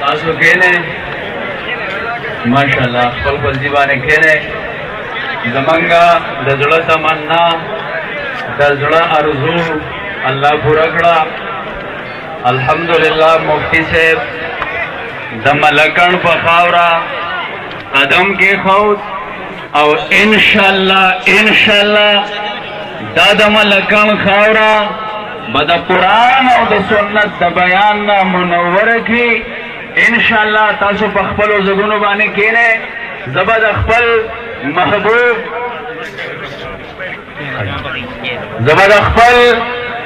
تاسو کہنے ماشاء اللہ خپل خپل دیوانے کہنے زمنگا د زړه تمنا د زړه ارزو الله پورا کړه الحمدلله مفتی صاحب د ملکن په خاورا قدم کې خود او ان شاء الله ان شاء الله دا د خاورا بد قرآن او د سنت د بیان نه منور کی ان شاء الله تاسو په خپل زګونو باندې کینه زبد خپل محبوب زبد خپل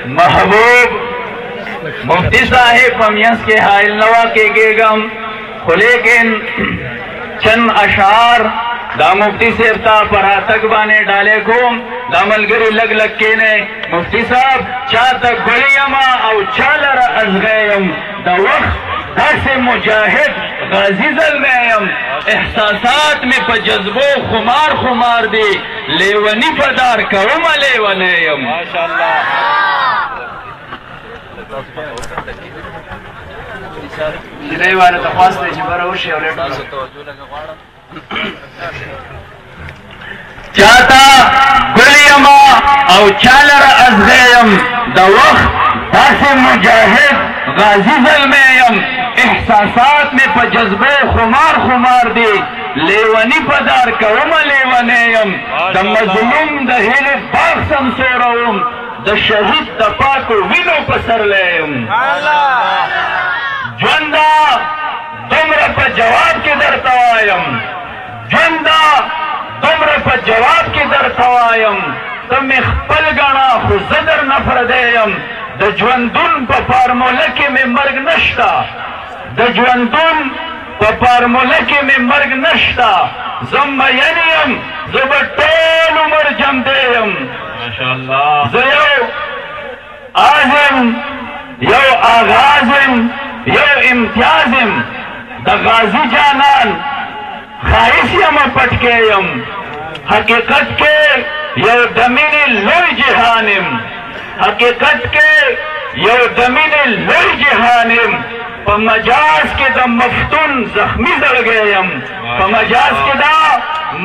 محبوب مفتی صاحب پمیس کے حائل نوا کے گیگم خو لیکن چند اشعار دا مفتی صاحب تا پراتک بانے ڈالے کوم دا ملگری لگ لگ کے نے مفتی صاحب چا تک گلیما او چالر از گیم دا وقت دا سے مجاہد غازی ظلمیم احساسات میں پا جذبو خمار خمار دی لیونی پدار کوم لیونیم ماشاءاللہ۔ جنۍ والا ته خواست دی چې بره وشي او لیټ وکړي. چاہتا گلیما او چالر ازغیم دا وقت داس مجاہد غازی ظلمیم احساسات میں پا جذبے خمار خمار دی. لیونی پدار کوم لیونیم دا مظلوم دا ہیل باغ سم سورم دا شہید دا پاکو وینو پسر لیم جوندا دمر په جواب کې درته وایم جوندا دمر په جواب کې درته وایم تم خپل غنا خو زدر نفر دیم۔ د ژوندون په فارموله کې مې مرګ نشتا۔ د ژوندون په فارموله کې مې مرګ نشتا۔ زم ینیم زب ټول عمر جم دیم۔ ماشاءالله زه یو آغازم یو امتیازم د غازی جانان خواهش یم پټکې حقیقت کې یو دمینی لوی جهانم حقیقت کې یو دمینی لوی جهانم په مجاز کې د مفتون زخمی زړګیم په مجاز کې دا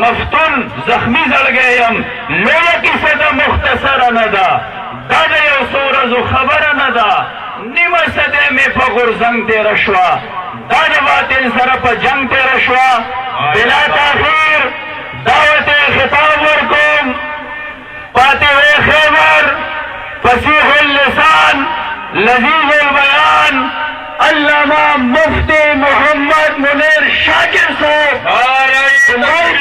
مفتون زخمی زړګیم لوی کیسه د مختصر نه ده دا یو څو ورځو خبره نه ده نیمه صدې مې په غورځنګ تېره سره په جنگ تېره شوه بلا تاخیر دعوت خطاب ورکوم پاتې وې خیبر فصیح اللسان لذیذ البیان علامہ مفتی محمد منیر شاکر صاحب عمر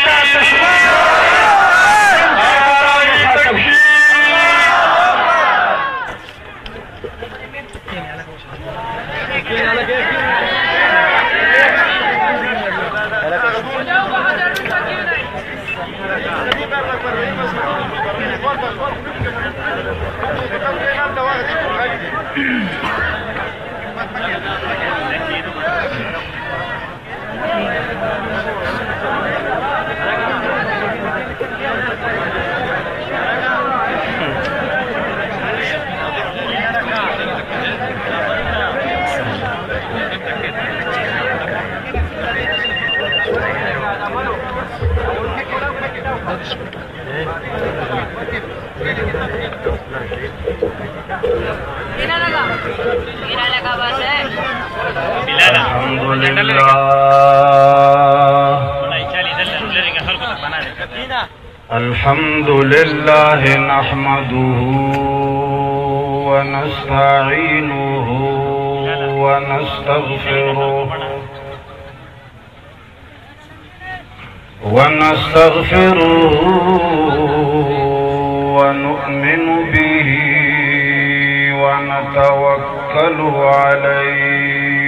الحمد لله نحمده ونستعينه ونستغفره ونستغفره ونؤمن به ونتوكل عليه.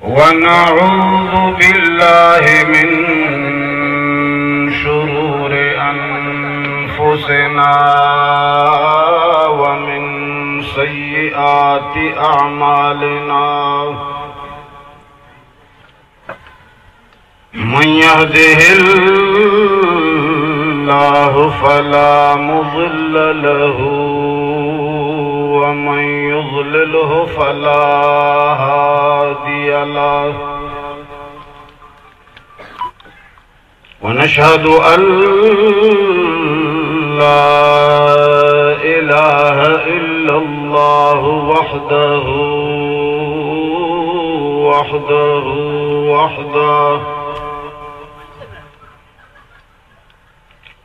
ونعوذ بالله من شرور أنفسنا ومن سيئات أعمالنا. من يهده الله الله فلا مضل له، ومن يضلله فلا هادي له. ونشهد أن لا إله إلا الله وحده وحده وحده.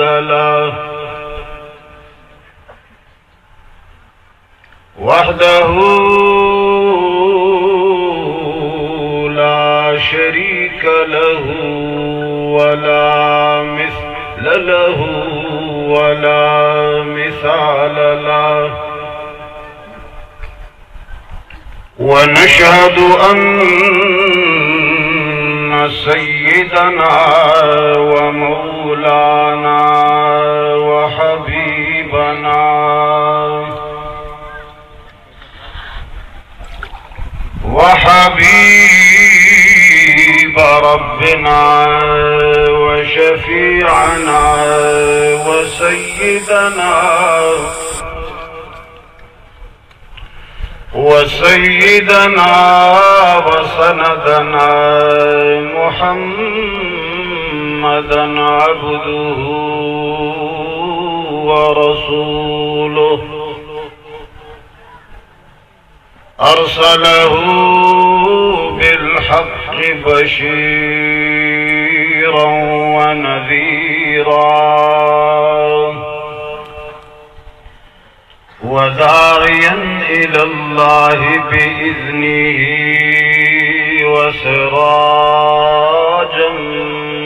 له وحده لا شريك له ولا مثل له ولا مثال له. ونشهد أن سيدنا ومولانا وحبيبنا وحبيب ربنا وشفيعنا وسيدنا وسيدنا وسندنا محمدا عبده ورسوله. أرسله بالحق بشيرا ونذيرا. وداعيا إلى الله بإذنه. وسراجا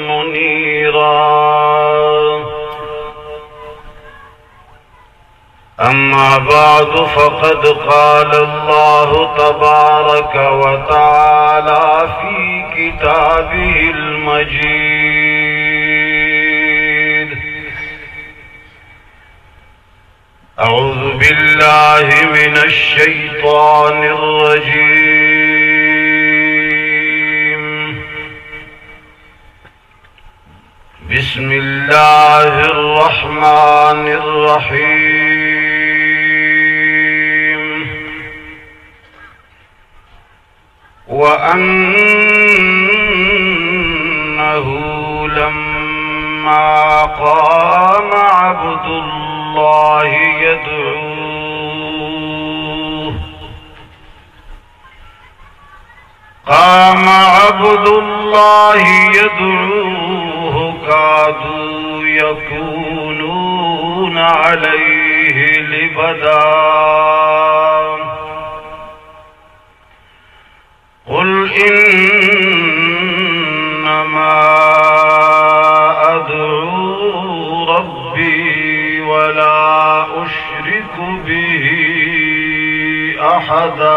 منيرا. أما بعد، فقد قال الله تبارك وتعالى في كتابه المجيد. أعوذ بالله من الشيطان الرجيم. بسم الله الرحمن الرحيم. وأنه لما قام عبد الله يدعوه. قام عبد الله يدعوه. كادوا يكونون عليه لبدا. قل إنما أدعو ربي ولا أشرك به أحدا.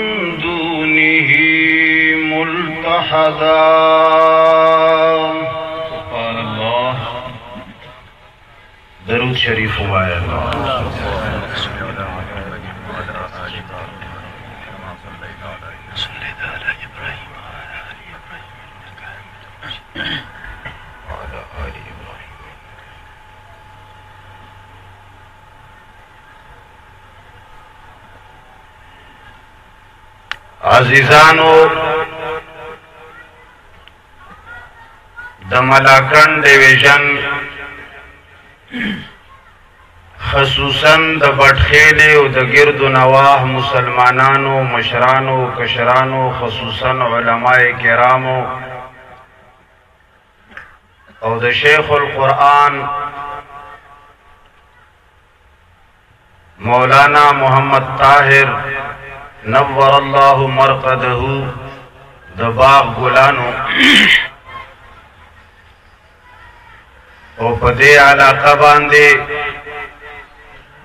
دونه ملتحدا. سبحان اللہ. درود شریف ہوا ہے عزیزانو، د ملاکن ډیویژن خصوصا د بټخېلې او د ګرد نواح مسلمانانو، مشرانو، کشرانو، خصوصا علماء کرامو او د شیخ القرآن، مولانا محمد طاہر نور الله مرقده د باغ ګلانو او په دې علاقه باندې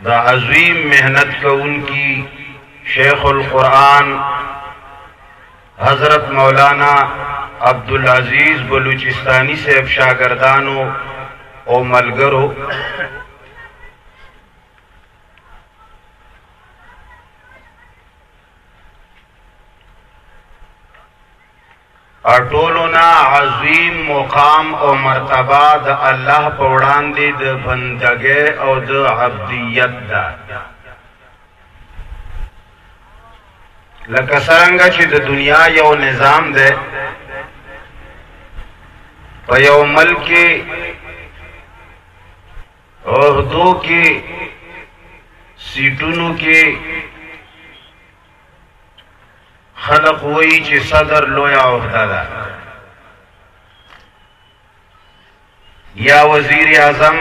د عظیم محنت کوونکی شیخ القرآن حضرت مولانا عبدالعزیز بلوچستانی سے اب شاگردانو او ملګرو اټولونا عظیم مقام او مرتبه د الله په وړاندې د بندګۍ او د عبدیت ده لکه څنګه چې د دنیا یو نظام ده په یو ملک کې، عہدو کې، سیټونو کې خلق وی چې صدر لویا عہده ده یا وزیر اعظم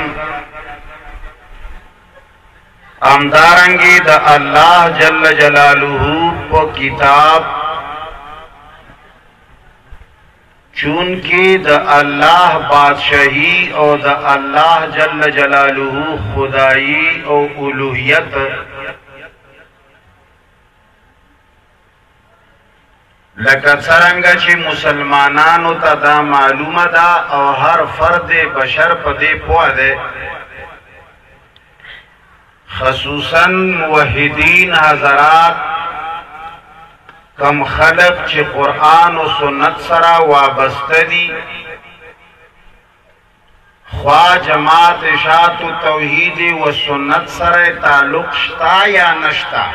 امدارنګي د الله جل جلاله په کتاب چون کې د الله بادشاہي او د الله جل جلاله خدایي او الوهیت لکه څنګه چې مسلمانانو ته دا معلومه ده او هر فرد بشر په دې پوه ده خصوصا موحدین حضرات، کم خلق چې قرآن او سنت سره وابسته دي. خوا جماعت اشاعت و توحید و سنت سره تعلق شتا یا نشتا؟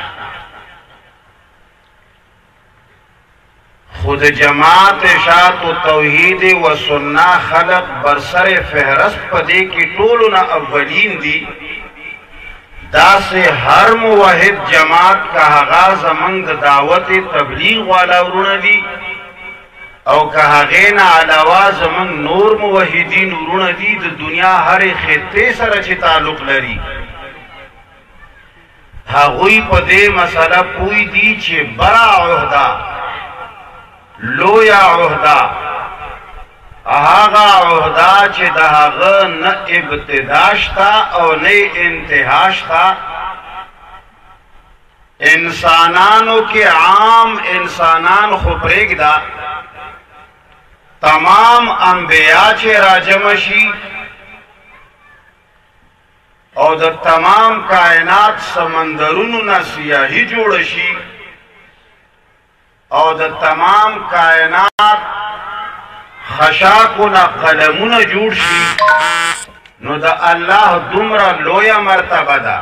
خود جماعت اشاعت و توحید و سننا خلق برسر فهرست پدې کې ټولو اولین دي دا سے هر موحد جماعت کا هغه زمنګ د دعوت تبلیغ والا ورونه دي او که هغه نه علاوه زمنګ نور موحدین ورونه دي د دنیا هر خطه سره چې تعلق لري هغوی په دې مسله پوي دي چې برا عہده لویا عہدہ۔ هغه عہدہ چې د هغه نه ابتدا شتا او نه انتها شتا۔ انسانانو کې عام انسانان خو پرېږدا تمام انبیا چې راجم شي او د تمام کائنات سمندرونو نه سیاهي جوړ شي او د تمام کائنات خشاکونه قلمونه جوړ شي نو د الله دومره لویا مرتبه ده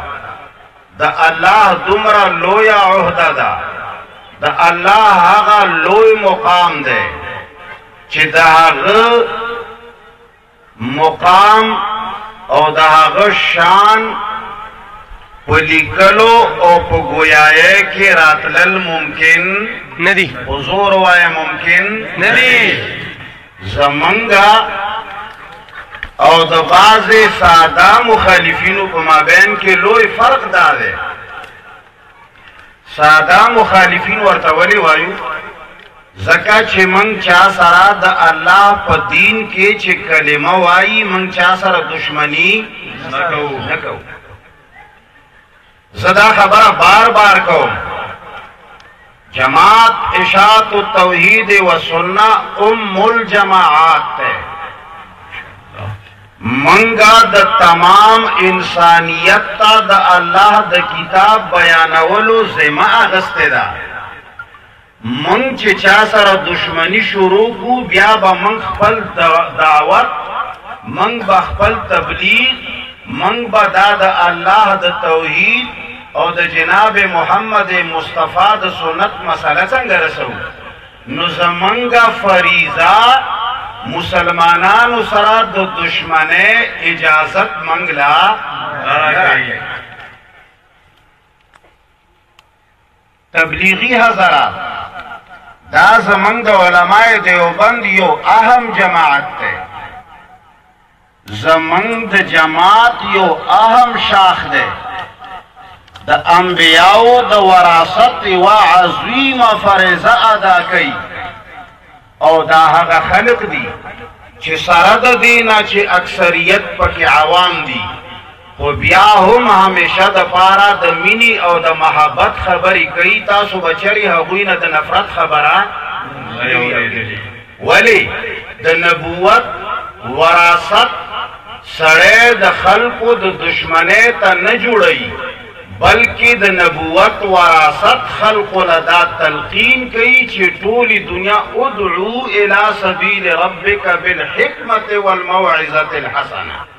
د الله دومره لویا عہده ده د الله هغه لوی مقام ده چې د هغه مقام او د هغه شان په لیکلو او په گویای کې راتلل ممکن ندی۔ حضور وای ممکن ندی۔ زمنګا او د بعض ساده مخالفینو په مابین کې لوی فرق دا دی ساده مخالفین ورته ولی وایو زکه چې مونږ چا سره د الله په دین کې چې کلمه وایي مونږ چا سره دشمنی نکو نکو۔ زدا خبره بار بار کوم جماعت اشاعت و توحید و سننا ام الجماعات تے۔ منگا د تمام انسانیت تا د الله د کتاب بیانولو زما اغسته ده من چې چا سره دشمنی شروع کو، بیا به من خپل دعوت من به خپل تبلیغ من به دا د الله د توحید او د جناب محمد مصطفی د سنت مسله څنګه رسو؟ نو زمنګا فریضه مسلمانانو سره د دشمنه اجازت منګلا راکړي تبلیغی حضرات، دا زمنګ د علماء دیوبند یو اهم جماعت ده زمنګ د جماعت یو اهم شاخ ده د انبیاو د وراثت و عظیمه فریضه ادا کوي او دا هغه خلق دي چې سره د دینه چې اکثریت پکې عوام دي خو بیا هم همیشه د پاره د مینی او د محبت خبرې کوي تاسو بچری هغوی نه د نفرت خبره ولی د نبوت وراثت سڑے د خلقو د دشمنے تا نه جوړی، بلکې د نبوت وراثت خلق لدا تلقین کوي چې ټولي دنیا ادعو الى سبیل ربک بالحکمت والموعظه الحسنه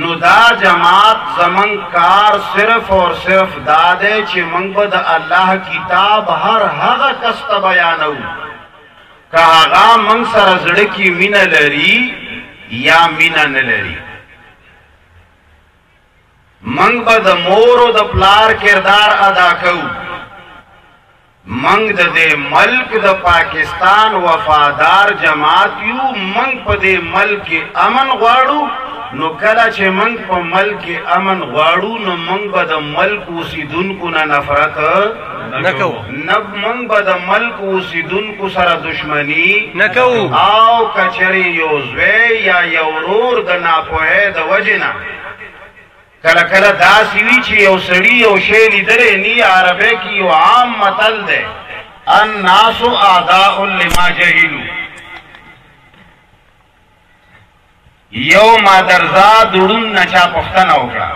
نو دا جماعت زمن کار صرف اور صرف دا دے چې منگ اللہ کتاب ہر هغه کس ته بیانو۔ که هغه منگ سر زړه کی مینه لري یا مینه نه منگ با مور او د پلار کردار ادا کوو منگ د دې ملک د پاکستان وفادار جماعت یو منگ په دې ملک امن غواړو نو کله چې منگ په ملک امن غواړو نو منگ به د ملک اوسیدونکو نه نفرت نکو نب منگ به د ملک اوسیدونکو سره دشمنی۔ نکو او کچری یو زوی یا یو ورور د ناپوهه د وجنه کله کله داسې وي چې یو سړی یو شی لیدلې نی، عربی کې یو عام متل ده الناس اعداء لما جهلوا یو مادرزا دړون نچا پښتنه وکړه.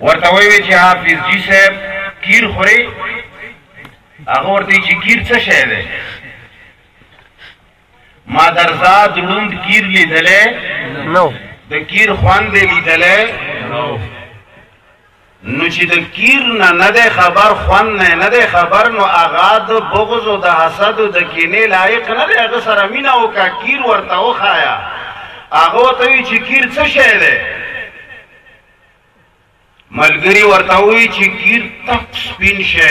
ورته وی چې حافظ جی صاحب، کیر خوري هغه ورته چې کیر څه شی ده مادرزا دړون کیر لیدلې نو. د کیر خوان دی لیدلې؟ نو. چې د کیر نه نه خبر خوان نه نه ده خبر نو اغا د بغض او د حسد او د کینې لایق نه ده هغه سره مینا او کا کیر ورته وخایا هغه ته وی چې کیر څه شی ده ملګری ورته وی چې کیر تک سپین شی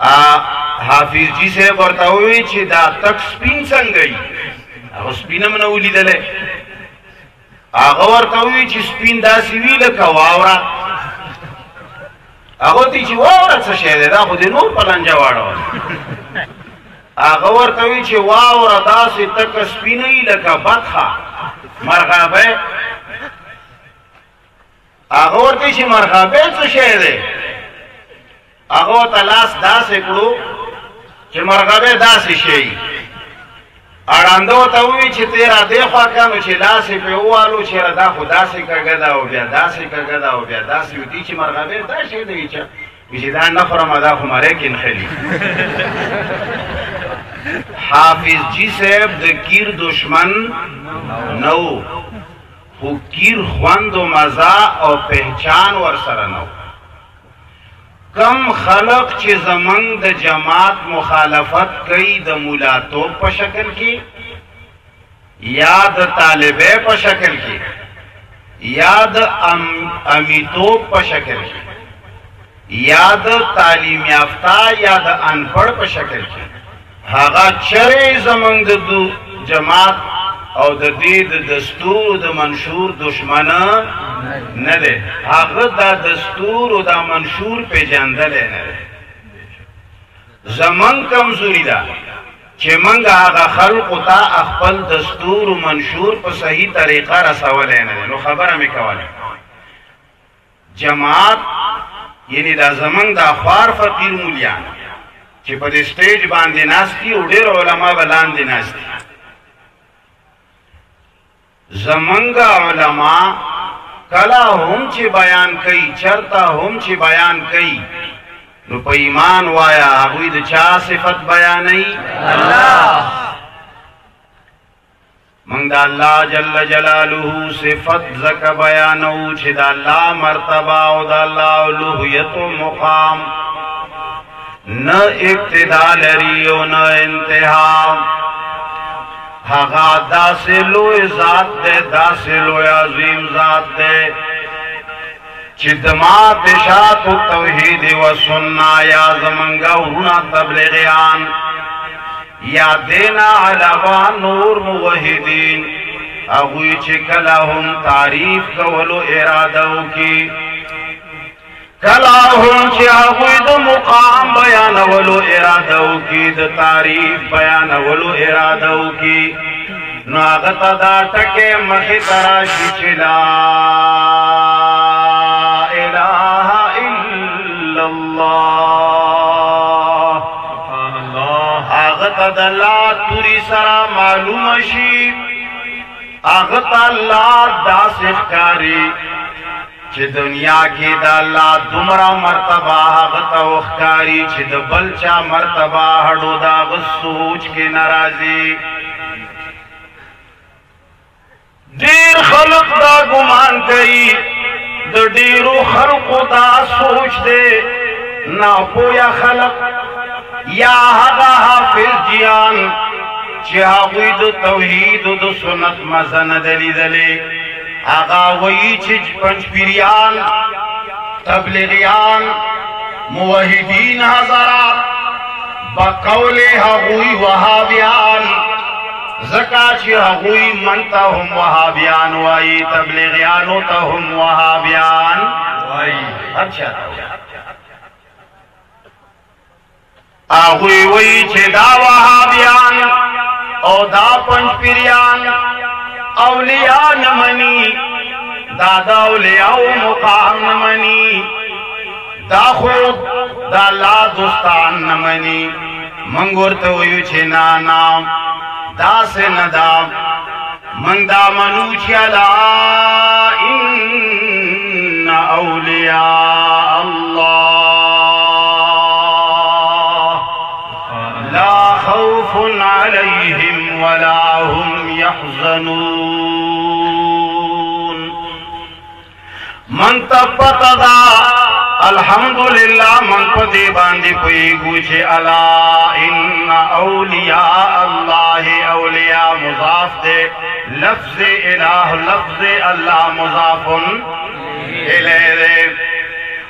ا حافظ جی سے ورته وی چې دا تک سپین څنګه ای؟ هغه سپینم نه ولیدلې. هغه ورته وی چې سپین داسې وی لکه واوره. هغه تی چې واوره څه شی ده دا خو د نور په لنجه واړو هغه ورته وی چې واوره داسې تک سپینې لکه بطخه مرغابه. هغه ورته چې مرغابه څه شی ده هغه ته لاس داسې کړو چې مرغابه داسې شي اړاندو ته وی چې تیرا دی خوا کانو چې لاسې په ووالو چې دا خو داسې کګه دا او بیا داسې کګه دا او بیا داسې وتی چې مرغابه دا شي دی چې چې دا نه خورم دا خو ماره کین خلی حافظ جی صاحب د کیر دشمن نو خو کیر خوند و مزا او پہچان ور سره نو کم خلق چې زمنګ د جماعت مخالفت کوي د مولاتوب په شکل کې یا د طالبې په شکل کې یا د ام، امیتوب په شکل کې یا د تعلیم یافتا یا د انپړ په شکل کې هغه چرې زمنګ د جماعت او د دې د دستور د منشور دشمن نه ده هغه د دستور او د منشور په جندل نه ده زمون کمزوري ده چې منګه هغه خلق ته خپل دستور او منشور په صحیح طریقه رسول نه ده نو خبره مې کوله. جماعت یعنی دا زمنګ د خوار فقیر مولیان، چې په دې سټیج باندې ناشتي او ډېر علما بلاندې ناشتي زمنګ علما کلا هم چې بیان کوي چرتا هم چې بیان کوي نو په ایمان وایا هغه د چا صفت بیانې الله من دا الله جل جلاله صفت زک بیانو چې دا الله مرتبه او دا الله الوهیت مقام۔ نہ ابتدا لري او نہ انتہا۔ ہاں، هغه داسې لوی ذات دے داسې لوی عظیم ذات دے۔ چې دما پشات توحید و سننا یا زمنګا ورنا تبلیغیان۔ یا دینا علاوه نور موحدین۔ اغوی چې کله تعریف کولو اراده وکي کلا هم چې هغوی د مقام بیانولو اراده وکي د تعریف بیانولو اراده وکي نو ته دا ته راشي چې لا اله الا الله هغه ته د لا توري سره معلومه شي هغه ته الله داسې ښکاري چې دنیا کې د الله دومره مرتبه هغه ته وښکاري چې د بل چا مرتبه هډو دا غسوچ کې ناراضي ډیر خلق دا ګمان کوي د ډیرو خلقو دا سوچ دی ناپویا خلق، یا هغه حافظ جیان چې هغوی د توحید او د سنت مزه نه دی هغه وایي چې پنځ پیریان تبلیغیان موحدین حضرات بقول هغوی وهابیان زکا چې هغوی منته هم وهابیان وایي تبلیغیانو ته هم وهابیان وایي اچھا۔ هغوی وایي چې دا وهابیان او دا پنځ پیریان، اولیاء نمانی، دادا اولیاء مقام نمانی، دا خود، دا لا دوستان نمانی منگور تو ویو چه نانا دا سے ندا من دا منو چلا ان اولیاء اللہ. لا خوف عليهم ولا هم يحزنون. من تپتدا الحمدللہ من پدی باندی کوئی گوچے الا ان اولیاء اللہ اولیاء مضاف دے، لفظ الہ، لفظ اللہ مضاف الیہ دے.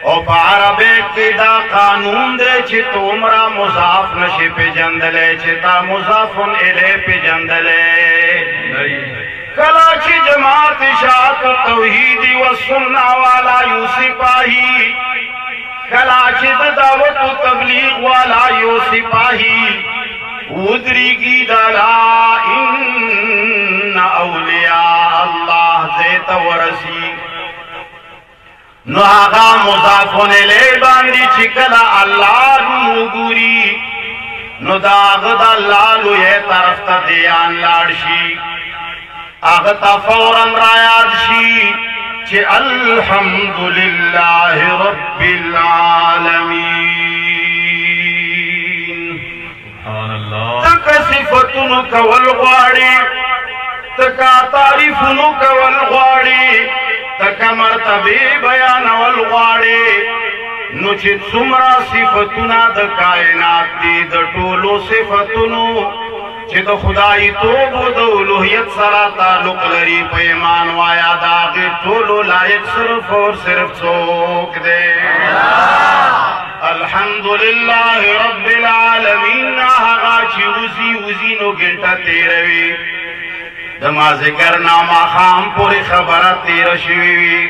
او په عربی دا قانون دے دی چې تومره مضاف نشي پیجندلې چې تا مضاف الیه پیجندلې کلا چې جماعت شاعت توحید و سنت والا یو سپاہی کلا چې د دعوت و تبلیغ والا یو سپاہی ودریږي دلا ان اولیاء الله زیت ورسی نو آغا مضافون لے باندی چکلا اللہ نو گوری نو دا آغا دا اللہ لو یہ طرف تا دیان لارشی. آغا تا فوراً رایاد شی الحمدللہ رب العالمین. تک صفتنو کول غواړي تکا تعریفنو کول غواړي تکا مرتبه بیان ول غواړي نو چې څومره صفاتونه د کائنات دي د ټولو صفاتونو چې د خدای توب او د اولوہیت سره تعلق لري په ایمان وایا دا غي ټولو لایق صرف او صرف څوک دی الحمدللہ رب العالمین هغه چې وزي وزي نو ګنټه تیروي دما ذکر ناما خام پوری خبر تیر شوی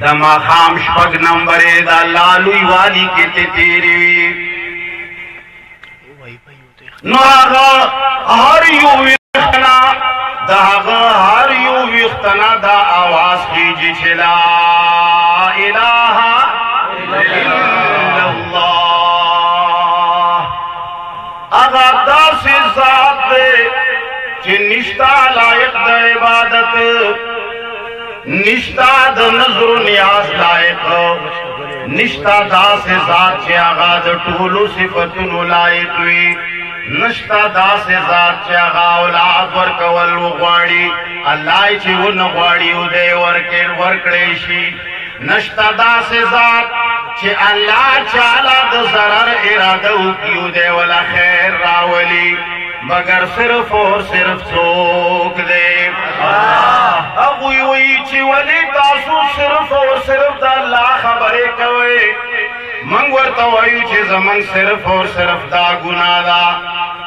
دما خام شپگ نمبر دا لالوی والی کے تی تیری نوراغا ہر یو ویختنا، دا غا ہر یو ویختنا دا آواز کی جی چلا الہ الا اللہ. اگر دا چې نشتا لایق د عبادت نشتا د نظر و نیاز لایق نشتا داس ذات چې هغه د ټولو صفاتونو لایق وي نشتا داس ذات چې هغه اولاد ورکول وغواړي الله چې ونه غواړي او دې ورکړ ورکړې شي نشتا داس ذات چې الله چاله د ضرر اراده وکيو دی ولا خیر راولي مگر صرف اور صرف څوک دی هغه وی چې ولی تاسو صرف اور صرف د الله خبرې کوي منګ ورته وایو چې زمنګ صرف اور صرف دا ګناه ده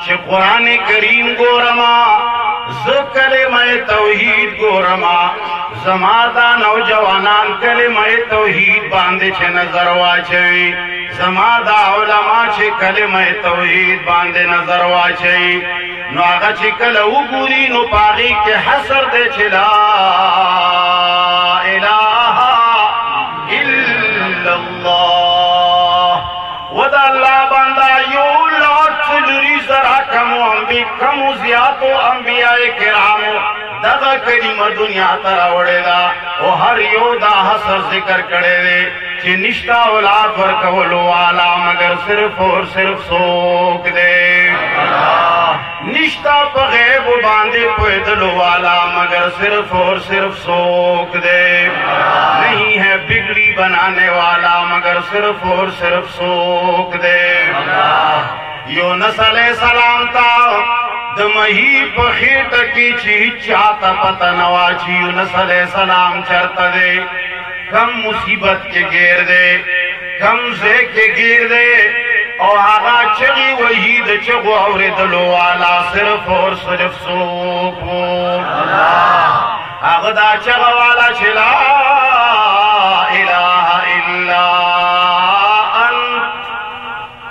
چې قران کریم ګورما ذکر مې توحید ګورما زما دا نوجوانان کلمه توحید باندې چې نظر واچوي زما دا علما چې کلمه توحید باندې نظر واچوي نو هغه چې کله وګوري نو پاغي کې حسر دې چې انبي کم زیاتو انبیاء کرامو دغه کلمه دنیا ته راوړې ده او هر یو دا حسر ذکر کړي دي چې نشتا اولاد ورکولو والا مگر صرف اور صرف سوک دے۔ نشتا په غیب باندې پویدلو والا مگر صرف اور صرف سوک دے۔ نہیں ہے بگڑی بنانے والا مگر صرف اور صرف سوک دے۔ یونس علیہ السلام تا د مہی په خېټه کې چې چاته پته نوا چې یونس علیہ السلام چرته دی کم مصیبت کې گیر دی کم زه کې گیر دی او هغه چغي وحید چغو اورېدلو والا صرف اور صرف سوک وو هغه دا چغه والا چې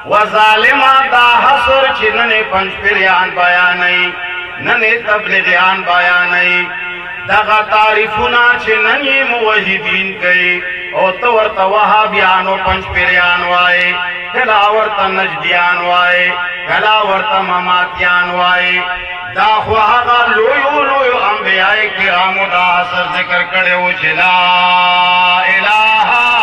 و وظالما دا حسر چې نن پنځ پیریان بیانای نن تبلیغیان بیانای دغه تعریفونه چې نن یې موحدین کوي او تو ورته وهابیانو پنځ پیریان وای کلا ورته نجدیان وای کلا ورته مماتیان وای دا خو هغه لوی لوی انبیاء کرامو دا اثر ذکر کړو چې لا اله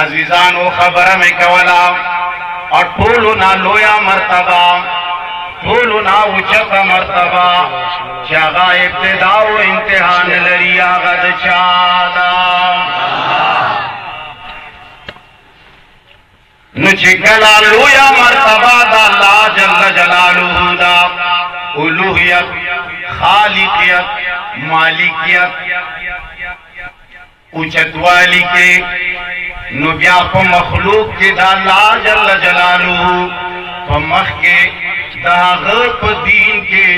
عزیزانو، خبره مې کولا او ټولو نا لویا مرتبه ټولو نا اوچته مرتبه. چې هغه ابتدا او امتحان لري، هغه د چا دا نو چې کله لویا مرتبه د الله جل جلاله دا اولوہیت خالقیت، مالکیت اوچتوالی کې نو بیا په مخلوق کې دا الله جل جلاله په مخ کې دا هغه په دین کې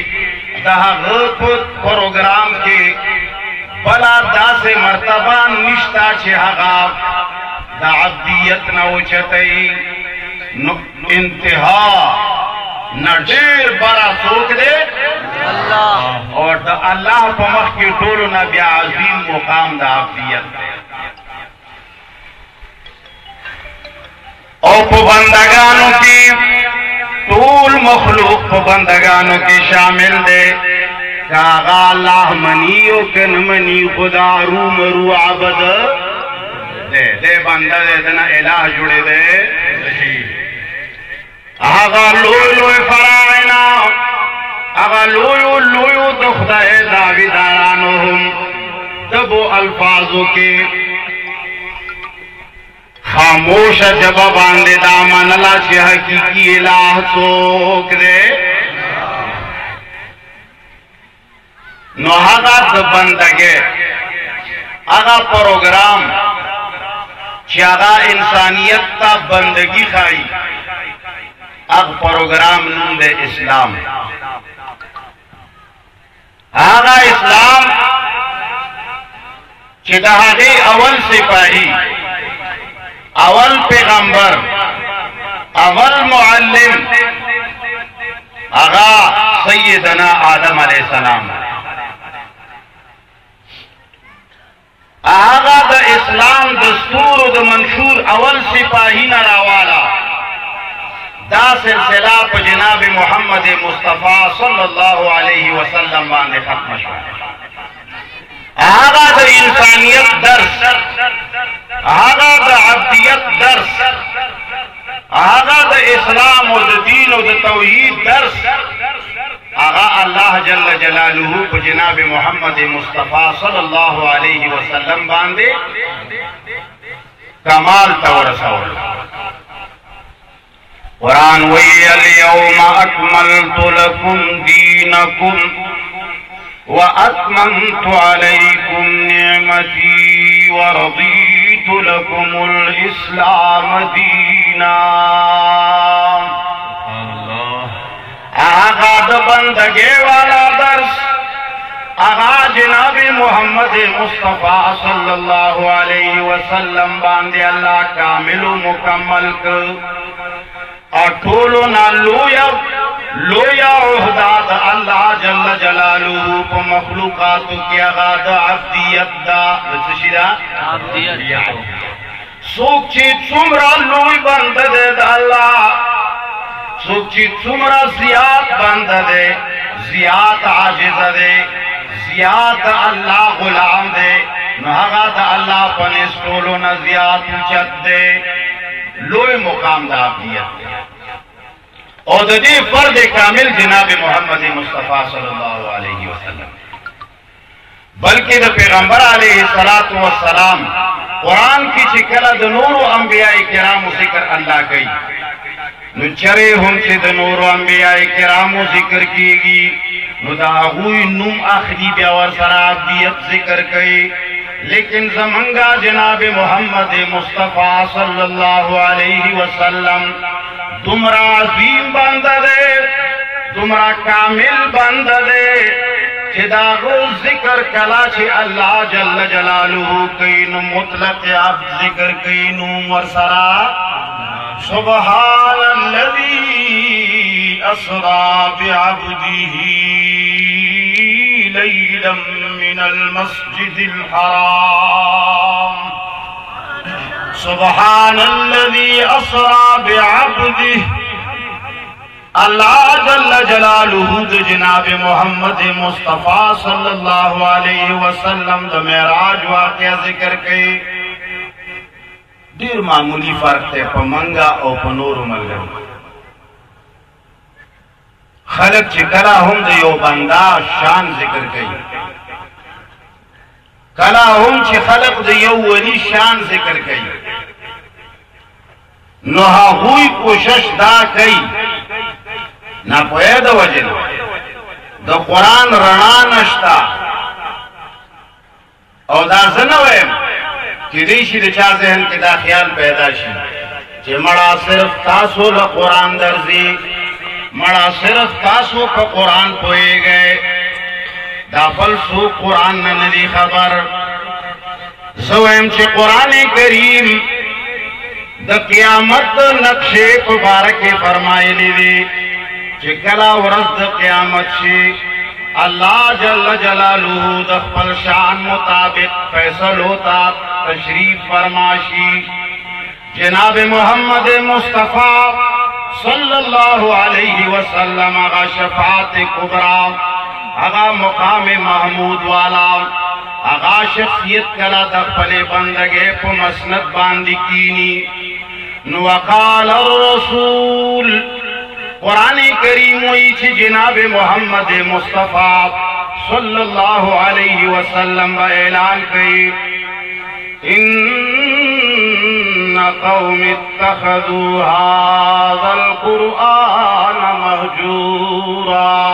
دا هغه په پروګرام کې بلا داسې مرتبه نشتا چې هغه دا عبدیت نه اوچتای نو انتها نډیر برا څوک دی الله اور دا الله په مخ کې ټولو بیا عظیم مقام د عبدیت او په بندگانو کې ټول مخلوق په بندگانو کې شامل دی کاغا الله منی او کن منی خدا رو مرو عبد۔ دے دے بندہ دے، دنا الہ جڑے دے۔ آغا لوی لوی فرائنا۔ آغا لوی لوی دخدہ داوی دارانو ہم تبو الفاظو کے۔ خاموش جبا باندے دامن اللہ چی حقیقی الہ سوک دے۔ نو هغه د بندګې هغه پروګرام چې انسانیت ته بندگی خای هغه پروګرام نوم اسلام هغه ہاں، اسلام چې اول سپاهی اول پیغمبر، اول معلم هغه سیدنا آدم علیہ السلام۔ هغه د اسلام دستور او د منشور اول سپاهی نه راوالا دا سلسله په جناب محمد مصطفی صلی الله علیه وسلم باندې ختم شو هغه د انسانیت درس هغه د عبدیت درس هغه د اسلام او د دین او د توحید درس۔ آغا اللہ جل جلالہ کو جناب محمد مصطفیٰ صلی اللہ علیہ وسلم باندے کمال طور سول قرآن وی اليوم اکملت لکم دینکم واتممت علیکم نعمتی ورضیت لکم الاسلام دینا آغا د بندگی والا درس۔ آغا جناب محمد مصطفیٰ صلی اللہ علیہ وسلم باندے اللہ کامل و مکمل کر۔ اور ٹولو نا لویا لویا عہداد اللہ جل جلالہ پا مخلوقات کی آغا دا۔ عبدیت دا۔ بسشیدہ سوک چی چمرا لوی بند دے دا اللہ۔ سوک چی چمرا زیاد بند دے زیاد عاجز دے زیاد اللہ غلام دے۔ نہاگا دا اللہ پنستولو نا زیاد اچت دے۔ لوی مقام دا عبدیت دے اور دا دی فرد کامل جناب محمد مصطفیٰ صلی اللہ علیہ وسلم۔ بلکہ دا پیغمبر علیہ السلام قرآن کی چکلہ دا نور و انبیاء کرام و ذکر اللہ گئی۔ نو چرے ہم سے دا نور و انبیاء کرام و ذکر کی گی نو دا اغوی نم اخلی بیاور سراب دیت ذکر کئی۔ لیکن زمنگا جناب محمد مصطفیٰ صلی اللہ علیہ وسلم، تمرا عظیم بند دے، تمرا کامل بند دے چدا ذکر کلا چھ اللہ جل جلالہ کئی نو مطلق عبد ذکر کئی نو ورسرا سبحان الذي أسرى بعبده ليلا من المسجد الحرام۔ سبحان الذي أسرى بعبده اللہ جل جلالہ جناب محمد مصطفیٰ صلی اللہ علیہ وسلم دو میراج واقعہ ذکر کئی دیر معمولی فرق تے پا منگا او پا نور ملگم خلق چکلا ہم دے یو بندہ شان ذکر کئی کلا ہم چی خلق دے یو ولی شان ذکر کئی نوہا ہوئی کوشش دا کئی نا پوئے دا وجن دا قرآن رنا نشتا او دا زنویم چی دیشی دا چا ذہن کی دا خیال پیدا شی چی مڑا صرف تاسو دا قرآن درزی مڑا صرف تاسو کا قرآن پوئے گئے دا فلسو قرآن ندی خبر زویم چی قرآن کریم دا قیامت نقشے کو مبارک فرمائی لی دی چی کلا ورز قیامت شی، اللہ جل جلالہ دا خپل شان مطابق فیصل ہوتا تشریف فرماشی۔ جناب محمد مصطفیٰ صلی اللہ علیہ وسلم اغا شفاعت کبرا اغا مقام محمود والا اغا شخصیت کلا دخپل بندگے پو مسند باندی کینی۔ نوقال الرسول قرآن کریم وی جناب محمد مصطفیٰ صلی اللہ علیہ وسلم با اعلان کئی۔ ان قوم اتخذوا هذا القرآن مهجورا۔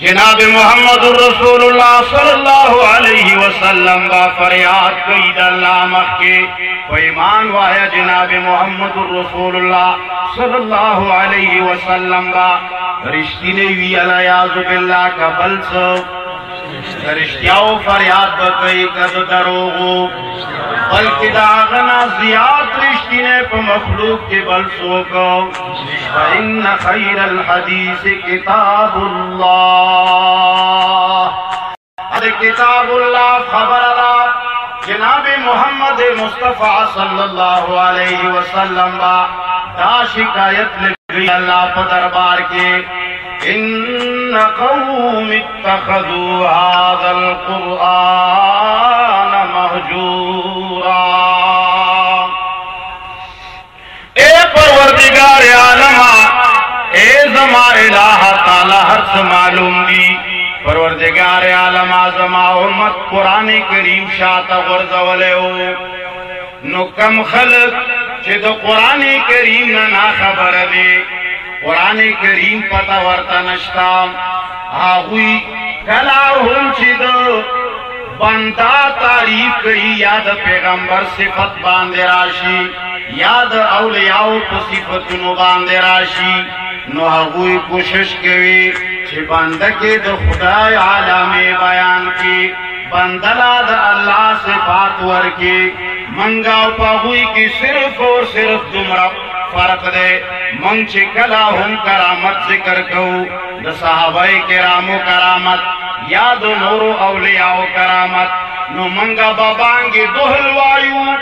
جناب محمد الرسول اللہ صلی اللہ علیہ وسلم با فریاد قید اللہ مخی و ایمان وایا جناب محمد الرسول اللہ صلی اللہ علیہ وسلم با رشتی نوی علیاذ باللہ کا بلسو رشتیاو فریاد بکئی کد دروغو۔ بلکہ داغنا زیاد رشتی نے پا مخلوق کے بلسو کو۔ فإن خیر الحدیث کتاب اللہ اد کتاب اللہ خبر اللہ جناب محمد مصطفیٰ صلی اللہ علیہ وسلم با دا شکایت لگئی اللہ پا دربار کے۔ ان قوم اتخذوا هذا القرآن مهجورا۔ اے پروردگار الہ تعالی ہر سے معلوم دی پروردگار عالم اعظم امت قران کریم شاته غرزولې او نو کم خلق چې د قران کریم نه نا خبر دي قران کریم پتا ورته نشتا هغوی کلا هم چې د بندا تعریف کړي یاد پیغمبر صفت باندې راشي یاد اولیاء په صفاتونو باندې راشي. نو هغوی کوشش کوي چې بنده کې د خدای عالم بیان کی بندلا د الله صفات ورکی منګا او پاغوی کی صرف اور صرف تمرا فرق دے منگ چې کلا هم کرامت ذکر کو د صحابه کرامو کرامت یا یاد نورو اولیاء کرامت، نو منګا بابانګي دوهل وایو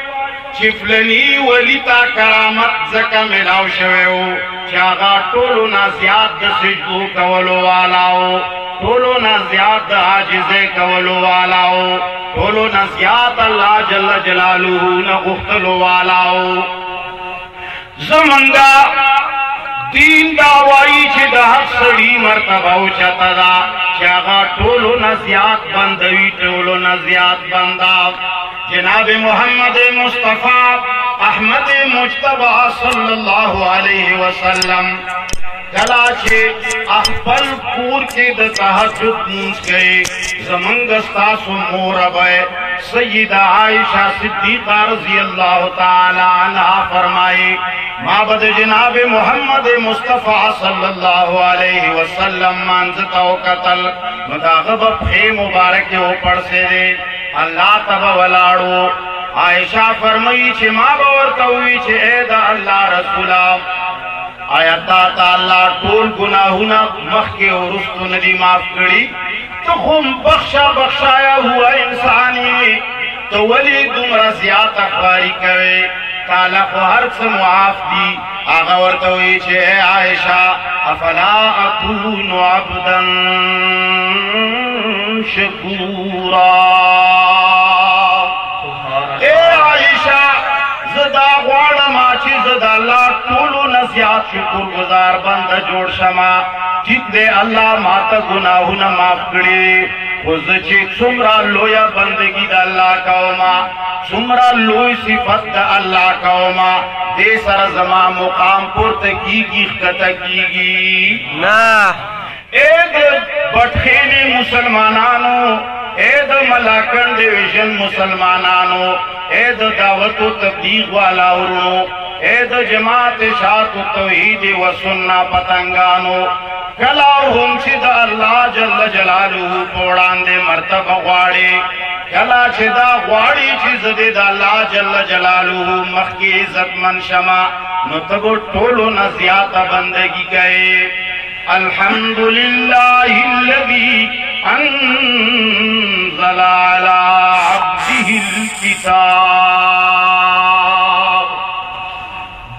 چفلنی ولی تا کرامت زکا ملاو شویو چاگا ٹولو نا زیاد دا سجدو کولو والاو. ٹولو نا زیاد دا عاجزه کولو والاو. ٹولو نا زیاد اللہ جل جلالو نا غفتلو والاو. زمنگا دین دا وای چې د حق سڑی مرتبہ او چتا دا. چاغا ټولو نا زیاد بندوي ټولو بندا جناب محمد مصطفیٰ، احمد مجتبہ صلی اللہ علیہ وسلم. کلا چې خپل کور کې د تهجد مونږ کوي زمنګ تاسو مور سیدہ عائشہ صدیقہ رضی اللہ تعالی عنہا فرمائی ما جناب محمد مصطفی صلی اللہ علیہ وسلم مانزتا و قتل مداغب پھے مبارک او پڑ سے دے۔ اللہ تب ولاړو عائشہ فرمائی چې ما باور کوي چې اے دا الله رسولا۔ آیا تا تا اللہ ټول گناہونا مخ کے ورستو ندی معاف کری؟ تو خم بخشا بخشایا ہوا انسانی، تو ولی دمرا زیادہ اخباری کرے۔ تالا کو ہر سے معاف دی۔ آغا ورتوئی چھے، اے عائشہ، افلا اکون عبدا شکورا؟ اے عائشہ نصیحت شکر گزار بند جوړ شما ٹھیک دے الله ماته گناهونه معاف کړي خو زه چې څومره لویا بندگی د الله کوما څومره لوی صفت د الله کوما دې سره زما مقام پورته کیږي ښکته کیږي نه اے د بټخېلي مسلمانانو اے د ملاکن ډیویژن مسلمانانو اے د دعوت و تبلیغ والا ورونو اے د جماعت شاعت و توحید و سننا پتنگانو، کلا هم چې د الله جل جلاله په وړاندې مرتبه غواړي کلا چې دا غواړي چې زده د الله جل جلاله مخکې عزت من شما نو تبو ټولو نه زیاته بندگی کوي الحمد لله الذي أنزل على عبده الكتاب۔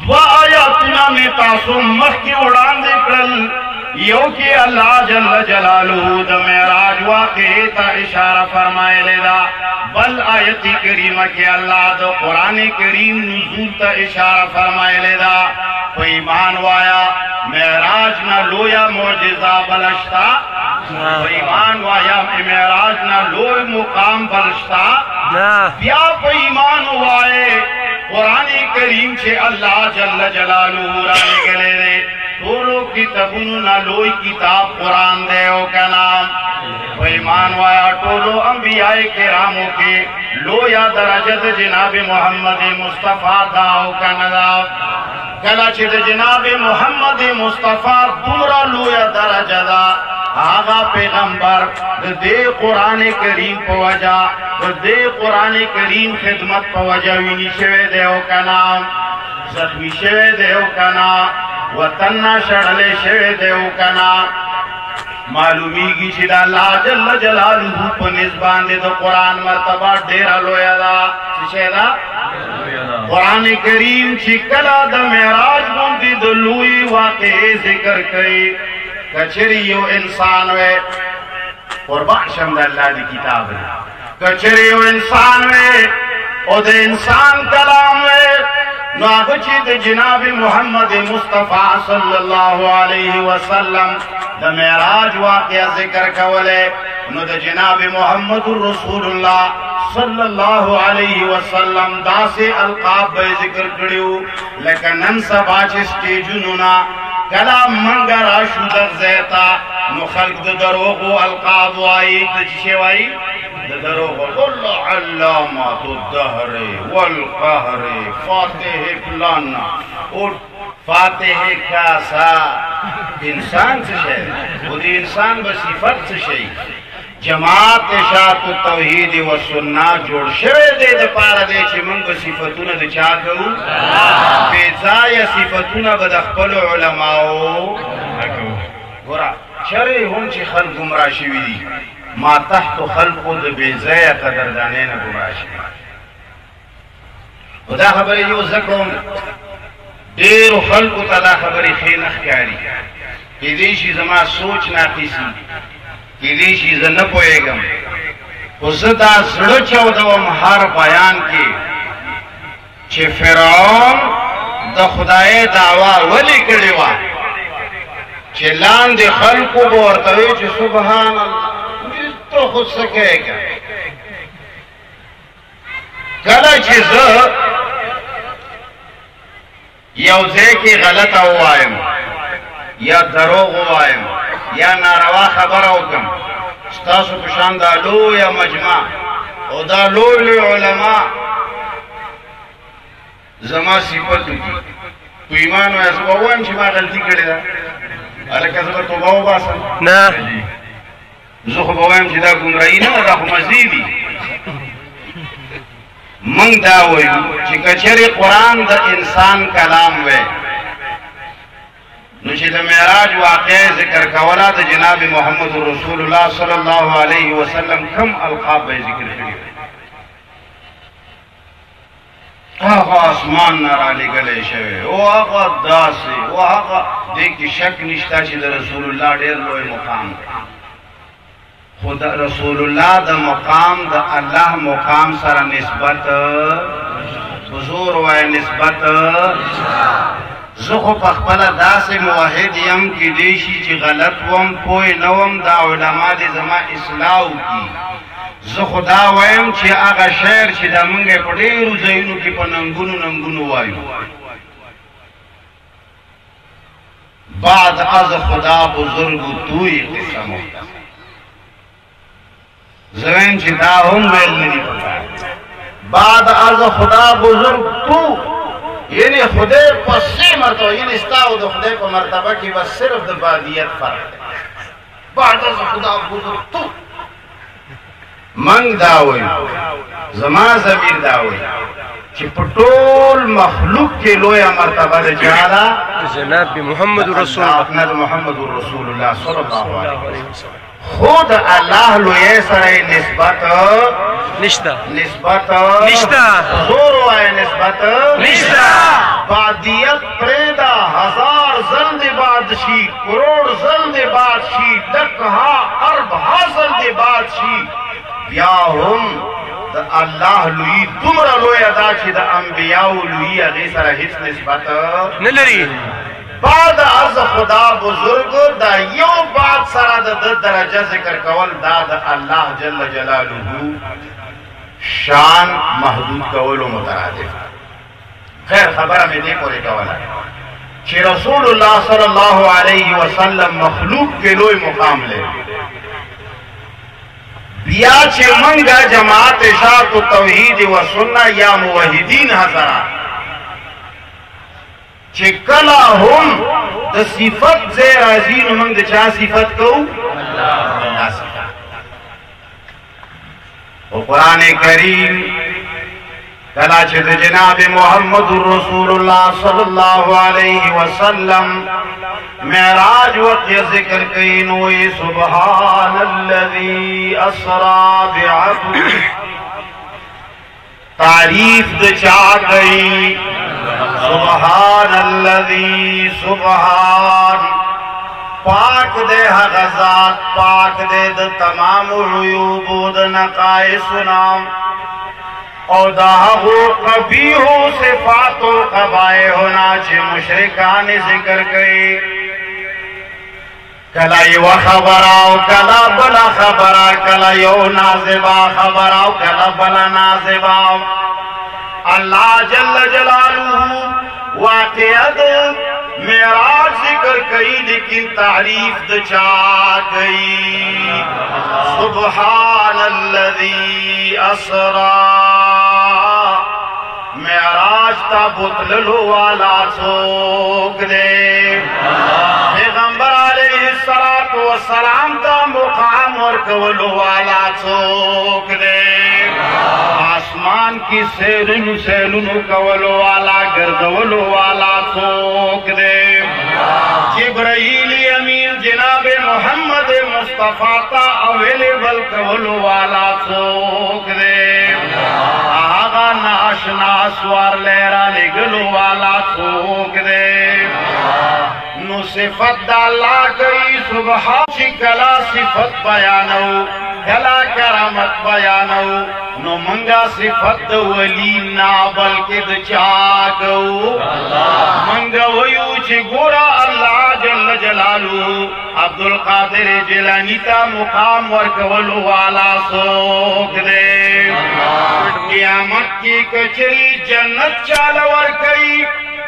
دعا آیاتنا میں تاسو مخ کی اڑان دے کرل یو کی اللہ جل جلالہ د معراج واقع تا اشارہ فرمائے لیدا بل آیت کریمہ کے اللہ د قرآن کریم نزول تا اشارہ فرمائے لیدا تو ایمان وایا معراج نہ لویا معجزہ بلشتا۔ تو ایمان وایا معراج نہ لوی مقام بلشتا۔ بیا په ایمان وای قران کریم چې الله جل جلاله را لګلې دې ټولو کتابونو کتاب قران دی او کلام په ایمان وای ټولو انبیاء کرامو کې لویا درجه د جناب محمد مصطفی دا او کندا کلا جناب محمد مصطفی دومره لویا درجه دا، آغا پیغمبر د دې قران کریم په وجا د دې قران کریم خدمت په وجا ویني شوی دی او کنا زخمی شوی دی کنا وطن نا شړلې شوی دی کنا۔ معلومیږي چې د الله جل جلاله په نسبان د قران مرتبه ډیر لوی ده څه شي ده قرآن کریم چې کلا د معراج باندې د لوی ذکر کړي کچری یو انسان وې قربان شم د الله دی کتاب دی۔ کچری یو انسان وې او د انسان کلام وې نو هغه چې جناب محمد مصطفیٰ صلی اللہ علیہ وسلم دا معراج واقعہ ذکر کولے، نو دا جناب محمد رسول اللہ صلی اللہ علیہ وسلم دا سے القاب بے ذکر کړیو لیکن نن سبا چې سټیجونو نا کلا منګ را در زیتا، نو خلق در دروغو القاب وائی د چی وایي د دروغو قل علامات الدهر والقهر. فاتح فلانا اور فاتح کاسا. انسان څه شي او د انسان به صفت څه شي جماعت اشاعت توحید و سنت جوړ شوی دی د پاره دی چې موږ صفاتونه د چا کوو بے ځای صفاتونه به د خپل علماو ګورا شرع هم چې خلق گمراه شوي دي ما تحت خلق د بے ځای قدردانې نه گمراه شوي خدا خبرې یو زکوم ډېر خلقو ته دا خبرې ښې نه ښکاري کېدای شي زما سوچ ناقصي کېدای شي زه نه پوهېږم. خو زه دا زړه چودوم هر بیان کې، چې فرعون د خدای دعوا ولې کړې وه؟ چې لاندې خلقو به ورته وایي چې سبحان الله، ته خو څه کېږه کله چې زه یو ځای کې غلطه ووایم یا دروغ ووایم یا ناروا خبره وکم ستاسو په شان دا لویه مجمع. او دا لوی لوی علما. زما صفت وکړي په ایمان زه به ووایم چې ما غلطي کړې ده. هلکه زه به توبه وباسم. نه. زه خو به وایم چې دا نه ده دا خو مزې دي. موږ دا وایو چې کچرې قرآن د انسان کلام وی نو چې د معراج واقع ذکر کولا د جناب محمد رسول الله صلی الله علیه وسلم کم القاب به ذکر کړی هغه اسمان نه را لګلې شوی او هغه داسې، او هغه دې کې شک نشته چې د رسول الله ډېر لوی مقام دی. خدا رسول الله د مقام، د الله مقام سره نسبت، حضور وای نسبت. زه خو په خپل داسې موحد یم کې دی شي چې غلط وم پوه نه وم، دا علما دې زما اصلاح وکړي. زه خدا وایم چې هغه شعر چې د مونږ په ډېرو ځایونو کې په ننګونو ننګونو وایو. بعد از خدا بزرگ توی قصه مختصر زوین چې دا هم ویل نه دي بعد از خدا بزرگ تو. یعنی خدای په سه مرتبه یعنی ستاسو د خدای په مرتبه کې بس صرف د بادیت فرق دی. بعد از خدا بزرگ تو. منګ دا وایو زما زمیر دا وایي چې په ټول مخلوق کې لویه مرتبه ده چا ده؟ جناب محمد رسول الله. محمد رسول الله صلی الله علیه وسلم. خود الله لوی سره نسبت نشتا نسبت نشتا. زور وای نسبت نشتا. بادیت پریدا ہزار زل دے بعد شی کروڑ زل دے بعد شی لکھا ارب حاصل دے بعد شی بیا هم د الله لوی دومره لوی ادا چې د انبیاء هغه سره هیڅ نسبت نه لري بعد از خدا بزرگ دا یو بات سره د د درجه ذکر کول دا د الله جل جلاله شان محدود کول او مترادف. خیر خبره مې دې پورې کوله چې رسول الله صلی الله علیه وسلم مخلوق کې لوی مقام لري بیا چې منګه جماعت اشاعت و توحید و سنت یا موحدین حضرات. چې کله هم، د صفت زی راځي، نو موږ د چا صفت کوو؟ الله صفت او قران کریم کله چې د جناب محمد رسول الله صلی الله علیه وسلم معراج وقت ذکر کوي سبحان الذي اسرا بعبده. تعریف د چا کوي سبحان الذي سبحان. پاک دے حغزات پاک دے د تمام عیوب د نقائص نام. او دا هغو قبیحو صفاتو قبائحنا چه مشرکان ذکر کئی کلا یو خبراو کلا بلا خبرا کلا یو نازبا خبراو کلا بلا نازبا اللہ جل جلالہ واقعات میراج ذکر کئی، لیکن تعریف دچا کئی سبحان الذي اسرا. معراج تا بطللو والا چوک دے. پیغمبر السلام تا مقام ورکولو والا چوک دے آسمان کی سیرن سیلن کولو والا، گردولو والا چوک دے جبرائیل امین جناب محمد مصطفیٰ تا اویلیبل کولو والا چوک دے آغا ناشنا سوار لیرا لگلو والا چوک دے صفت دا اللہ کئی سبحان چی کلا صفت بیانو کلا کرامت بیانو۔ نو منگا صفت ولی نا بلکہ دا چاکو۔ منگا ویو چی گورا اللہ جل جلالو۔ عبدالقادر جلانی تا مقام ورکولو والا سوک دے۔ قیامت کی کچری جنت چال ورکی۔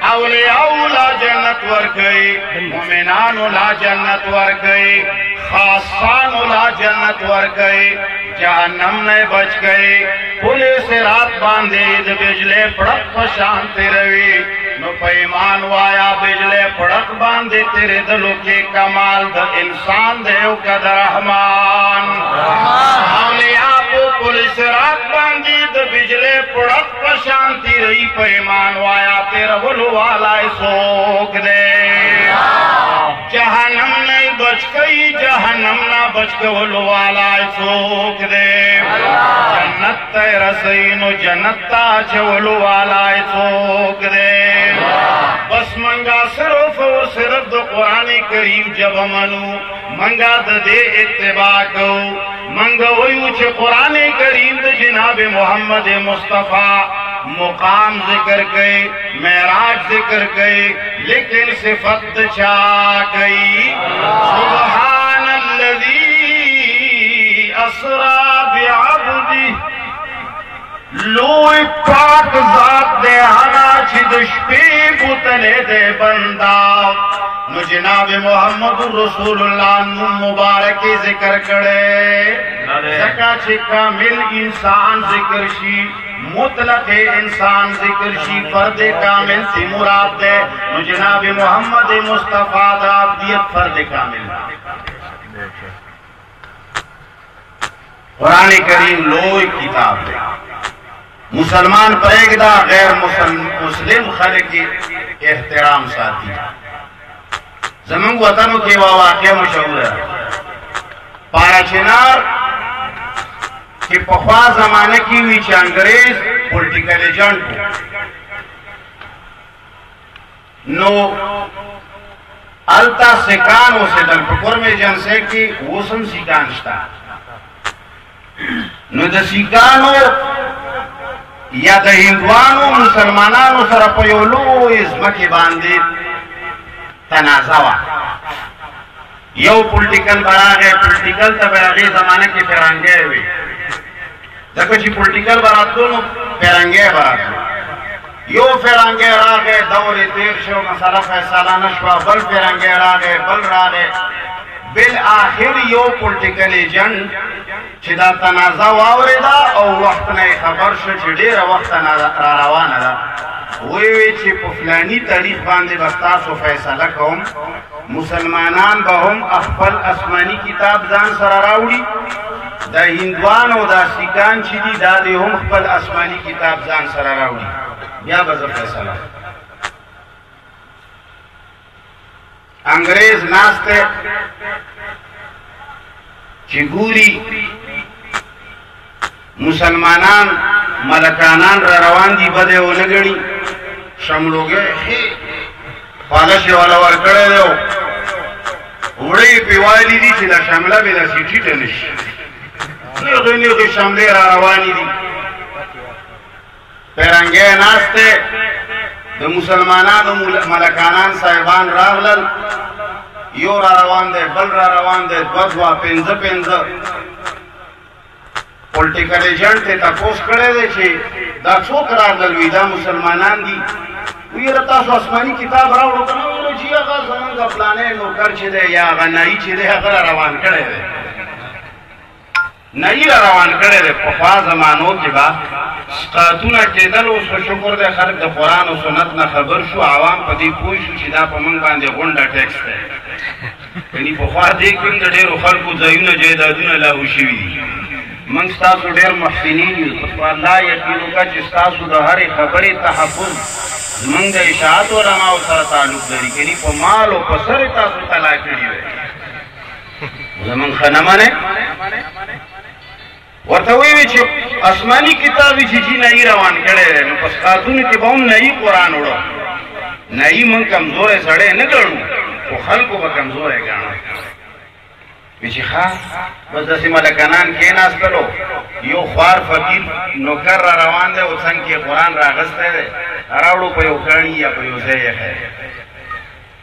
اولیاء لا جنت ورکی مومنان لا جنت ورکی خاصان لا جنت ورکی جہنم نے بچ گئی پولیس رات باندھے د بجلے پڑک پشانتی روی نو پیمان وایا بجلے پڑک باندھے تیرے دلو کے کمال د انسان دیو کا رحمان۔ اولیاء کو پولیس رات باندھی د بجلے پڑک پشانتی رہی پیمان وایا تیرا ولو والا سوک دے جہنم بچ گئی جہنم، نہ بچ کے والا سوک دے۔ جنت تے رسینو جنت تا چولو والا سوک دے۔ بس منگا صرف اور صرف دو قرآن کریم جب منو، منگا دے اتباع کو۔ منگا ویو چھے قرآن کریم دا جناب محمد مصطفیٰ۔ مقام ذکر گئی معراج ذکر گئی لیکن صفت چا گئی سبحان الذي أسرى لوی پاک ذات دے ہنا چھ دشپی بوتلے دے بندہ۔ نو جناب محمد رسول اللہ نو مبارکی ذکر کرے۔ زکا چھ کامل انسان ذکر شی مطلق انسان ذکر شی فرد کامل سی مراد دے۔ نو جناب محمد مصطفیٰ دا عبدیت فرد کامل۔ قرآن کریم لوئی کتاب دے۔ مسلمان پریگ دا غیر مسلم خلق کی احترام ساتھی۔ زمین وطنوں کے واقع مشہور ہے۔ پارا چنار کہ پخوا زمانے کی ہوئی چھ انگریز پولیٹیکل ایجنٹ نو التا سکان ہو سے دن پکور میں جنسے کی وسم سکان شتا۔ نو د سکانو یا د هندوانو مسلمانانو سره په یو لوی ځمکې باندې تنازع وه. یو پولیټیکل به راغی پولیټیکل ته به هغې زمانه کې فرنګی وي. ځکه چې پولیټیکل به راتلو نو فرنګی به راتلو. یو فرنګی راغی دورې تیر شو، مسله فیصله نه شوه، بل فرنګی راغی، بل راغی. بالآخر یو پولیټیکل ایجنټ چې دا تنازع واورېده او وخت نه خبر شو چې ډېره وخت نه را روانه ده. وی وی چې په فلانی تاریخ باندې به تاسو فیصله کوم، مسلمانان به هم خپل آسماني کتاب ځان سره راوړي. د هندوان او د سیکان چې دي، دا د هم خپل آسماني کتاب ځان سره راوړي. بیا به زه فیصله انګريز ناسته چې ګوري مسلمانان ملکانان را روان دي بده و نګړي شملوګه پالش والا ور کړه دیو وړي پیوالی دي چې دا شامله بلا سیټی ټنش نه غنی غي شامله را روان دي پیرنګې ناشته د مسلمانانو، مل- ملکانان صاحبان راغلل. یو را روان دی، بل را روان دی دو دوا پنځه پنځه. پولیټیکل ایجنټ ته تاسو کړی دی چې دا څوک راغلل؟ وی دا مسلمانان دي. وی را تاسو آسماني کتاب راوړو کنه ویلو چې هغه زمونږ پلانې نوکر چې دی یا هغه نایي چې دی، هغه روان کړی دی. نایي را روان کړی دی په خوا زمانو کې با. سقاتونه کېدل اوس په شکر دی خلک د قرآن او سنت نه خبر شو. عوام په دې پوه شو چې دا په موږ باندې غونډه ټیکس دی. یعنی په خوا دې کې د ډېرو خلکو ځایونه جایدادونه لاهو شوي دي. موږ ستاسو ډېر محسنین یو. په الله یقین وکړه چې ستاسو د هرې خبرې تحفظ زمونږ د اشاعت علماو سره تعلق لري. یعنی په مال او په سر تاسو طلا کړي وي زمونږ ښه نه ورته وی چې آسماني کتابي چې جی نه روان کړي نو پس خاتون کې به هم نه قرآن وړو. نه مونږ کمزورې سړی نه ګڼو، خو خلکو به کمزورې ګڼو وی چې ښا، بس داسې ملکانان کېناستلو. یو خوار فقیر نوکر را روان دی او څنګ کې قرآن راغستی دی. راوړو په یو کاڼي یا په یو ځای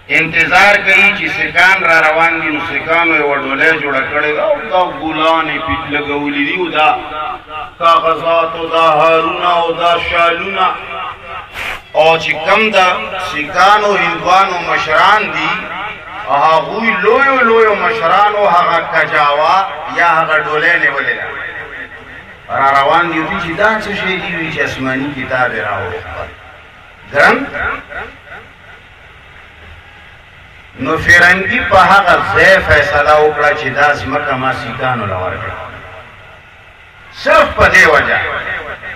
انتظار کوي چې سکان را روان دي، نو سکانو یو ډولې جوړه کړې ده. او دا ګلانې پیټ لګولې دي، او دا کاغذات، او دا هارونه، او دا شالونه. او چې کم دا سکانو هندوانو مشران دي هغوی لویو لویو مشرانو هغه کجاوا یا هغه ډولې نیولې ده. را روان دي چې دا څه شی دی وی چې آسماني کتاب یې راوړو ګرم نو فرنگی په هغه ځای فیصله وکړه چې دا ځمکه ما سیکانو له ورکړه صرف په دې وجه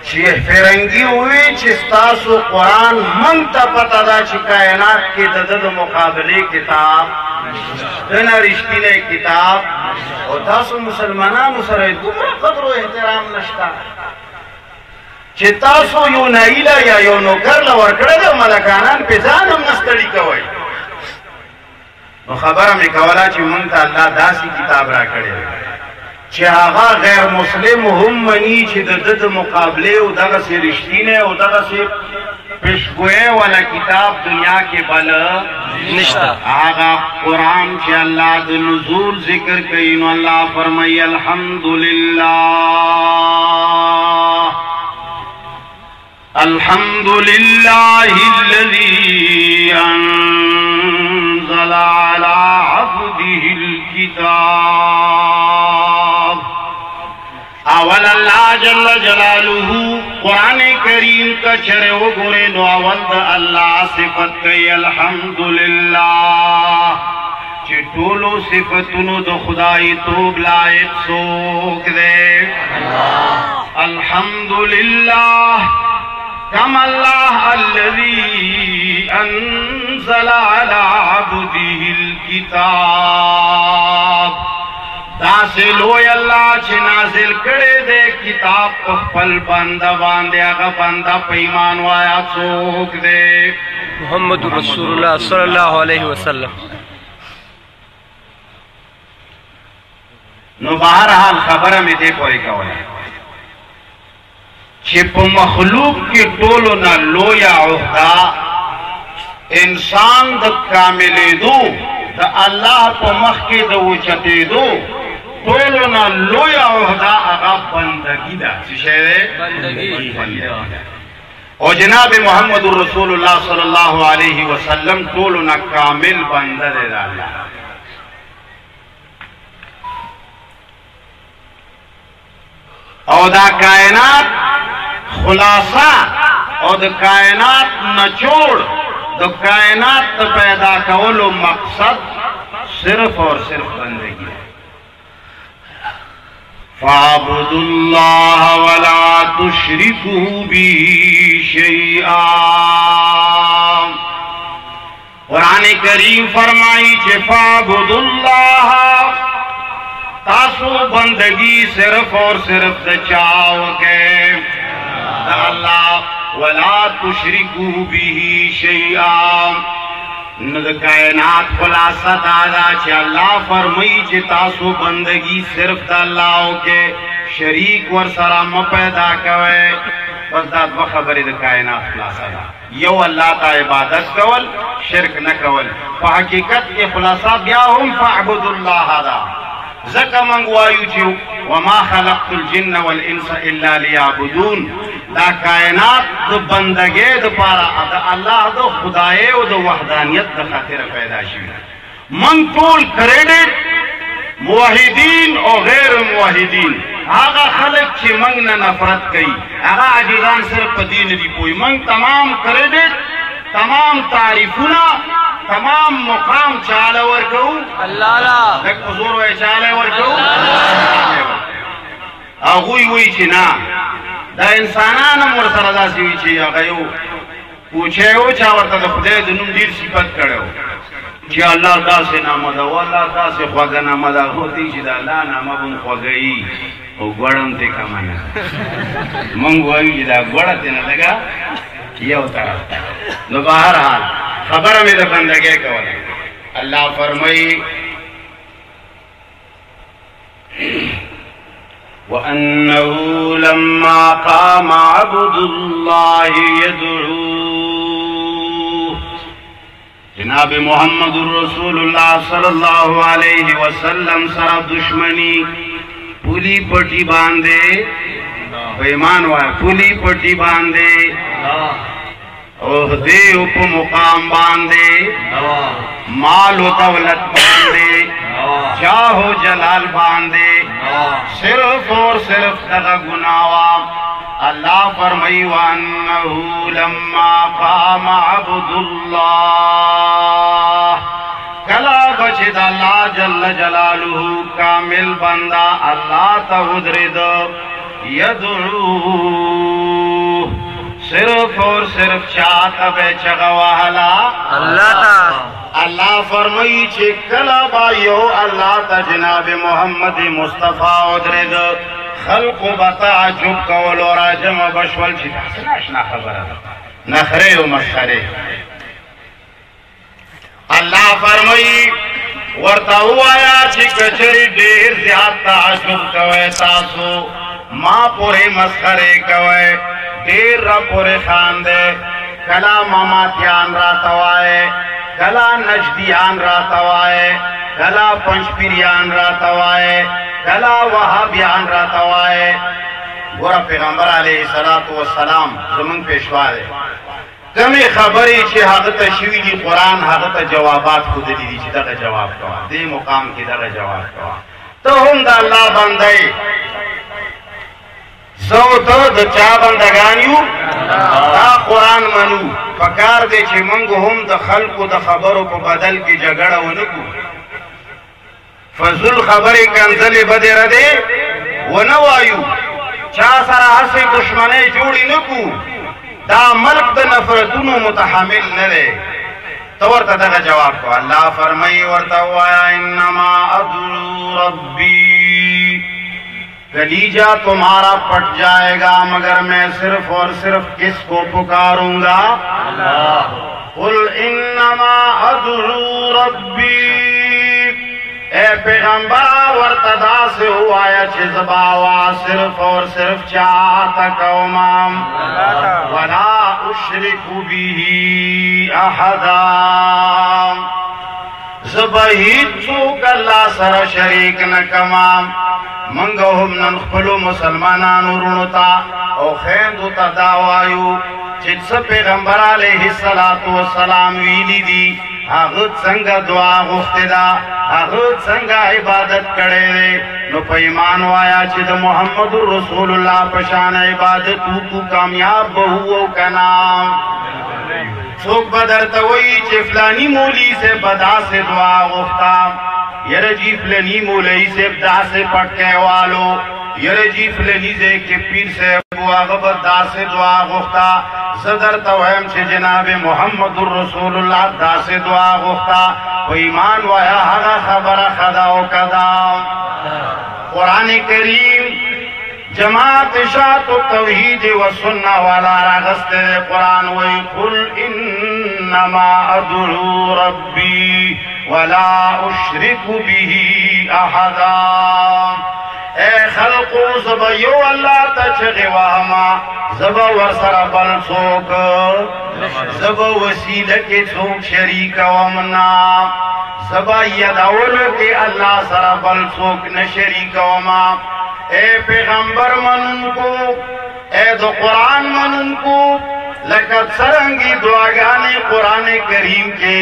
چې فرنگی وی چې ستاسو قرآن من ته پته ده چې کائنات کې د ده د مقابلې کتاب دنه رښتینی کتاب او تاسو مسلمانانو سره یې قدر او احترام نشته. چې تاسو یو نایله یا یو نوکر له ورکړه ده، ملکانان په ځان هم نه ستړي کوئ. نو خبره مې کوله چې مونږ ته الله داسې کتاب را کړی چې هغه غیر مسلم هم مني چې د ده د مقابله او دغه سي رښتینه او دغه سي پیشګوئے والا کتاب دنیا کې بل نشتا هغه قرآن چې الله د نزول ذکر کوي، نو الله فرمایي، الحمدلله. الحمد لله الذي أنزل على عبده الكتاب. اول اللہ جل جلالہ قرآن کریم کا چرے و گرے نو اول دا اللہ صفت کئی الحمدللہ چی ٹولو صفتنو دا خدای توب لائق سوک دے. الحمدللہ کم اللہ الذي انزل على عبده الكتاب۔ دا سے لوی اللہ چې نازل کړي دے کتاب بنده باندې هغه بنده په ایمان وایا څوک دے۔ محمد رسول الله صلی الله علیه وسلم۔ نو بہرحال خبره مې دې پوری کوله چې په مخلوق کې ټولو نه لوی عہده انسان د کاملېدو د الله په مخ کې د وچتېدو ټولو نه لوی عہده هغه بندگی ده. څه شی او جناب محمد رسول الله صلی الله علیه وسلم ټولو نه کامل بنده ده د الله. او دا کائنات خلاصہ او د کائنات نچوڑ د کائنات د پیدا کولو مقصد صرف اور صرف بندگی ہے۔ فعبد اللہ ولا تشرکو بی شیئا۔ قرآن کریم فرمائی چھے فعبد اللہ، تاسو بندگی صرف اور صرف دچاو کے دا اللہ۔ ولا تشرکو به شیئا۔ نو د کائنات خلاصہ دادا چې الله فرمایي چې تاسو بندگی صرف د الله او کې شریک ور سره م پیدا کوي بس دا دوه خبرې د کائنات خلاصه ده یو الله ته عبادت کول، شرک نه کول۔ په حقیقت کې خلاصه بیا هم فاعبد الله ده ځکه موږ وایو چې وما خلقت الجن والانس الا ليعبدون دا کائنات د بندګۍ د پاره د الله د خدای او د وحدانیت د خاطر پیدا شوی من ټول کریډټ موحدین او غیر موحدین هغه خلک چې موږ نه نفرت کوي هغه عجیزان صرف په دین دی پوي موږ تمام کریډټ تمام تعریفونه تمام مقام چاله ورکو اللہ لا۔ لک حضور وای چاله ورکو هغه وی چې نه دا انسانانو مر سره داسې وی چې هغه یو۔ پوښه او چا ورته د خدای د نوم ډیر صفت کړو چې الله داسې نامه ده والله داسې خوږه نامه ده خو دې چې د الله نامه بم خوږی او ګړم ته کمانه مونږ وایو چې دا ګړه ته نه لګا یو طرف ته نو بهر حال خبره مې د بندګۍ کوله الله فرمایي وأنه لما قام عبد الله يدعوه۔ جناب محمد رسول الله صلی الله علیه وسلم سره دشمنی، پولی پټی باندې پیمان وای پولی پټی باندې او دې په مقام باندې مال او دولت باندې جاہ و جلال باندے۔ صرف اور صرف دغا گناوا اللہ فرمائی وانہو لما قام عبد اللہ کلا بچد اللہ جل جلالہ، کامل بندہ اللہ تا تودرد یدعو صرف اور صرف چاہتا بے چغواہلا اللہ تا. اللہ فرمائی چې کلا با یو الله ته جناب محمد مصطفی او درید خلق بتا عجب کول او راجم بشول چې تاسو ناشنا خبره ده نخره او مسخره الله فرمائی ورته وایا چې کچری ډیر زیات تعجب کوي تاسو. ما پورې مسخره کوي ډیر را پورې خان دے کلا ماماتیان را توائے کلا نجدیان را توائے کلا پنچپیریان را توائے کلا وہابیان را توائے گورا پیغمبر علیہ الصلوۃ والسلام زمون پیشوا دی کمی خبرې چې هغه ته شوي قرآن هغه جوابات خود دي چې دغه جواب کوه دې مقام کې دغه جواب کوه ته هم د الله بندې زو ته د چا بندگان یو؟ دا قرآن منو. پکار دی چې موږ هم د خلقو د خبرو په بدل کې جګړه ونه کو فزول خبرې کنځلې بده رده ونه وایو. چا سره هسې دشمنۍ جوړې نه کو دا ملک د نفرتونو متحمل نه دی. تو ورته دغه جواب کو. الله فرمایي ورته وایا انما ادعو ربي کلیجا تمہارا پٹ جائے گا، مگر میں صرف اور صرف کس کو پکاروں گا۔ قل انما ادعو ربی۔ اے پیغمبر ورتدا سے ہوا یا چزباوا صرف اور صرف چاہتا قومام ولا اشرک به احدا۔ زبهید شریک ورونو او پیغمبر علیہ السلام ویلی دی۔ هغه څنګه دعا غوښته دا هغه څنګه عبادت کړي دي نو په ایمان وایا چې د محمد رسول الله په شان عبادت کو کامیاب به او کنا څوک بدر ته وایي چې فلانی مولی سے بدا سے دعا غوښتا یره جی فلانی مولئی سے بدا سے پټکے والو یره جی فلانی سے کې پیر سے ابو هغه بدا سے دعا غوښتا صدر ته وایم جناب محمد رسول الله دا سے دعا غوښتا و ایمان وایا هغه خبره خدا او کدا قران کریم جماعت شاعت و توحید و سنہ والا راغست قرآن وی قل انما ادعو ربی ولا اشرک به احدا۔ اے خلقو زب یو اللہ تا چغی واما. زب ورسر بل سوک. زب وسیلہ کے سوک شریک ومنا زب یدولو کے اللہ سر بل سوک نشریک وما اے پیغمبر منن کو، اے دو قرآن منن کو، لکت سرنگی دعاگانی قرآن کریم کے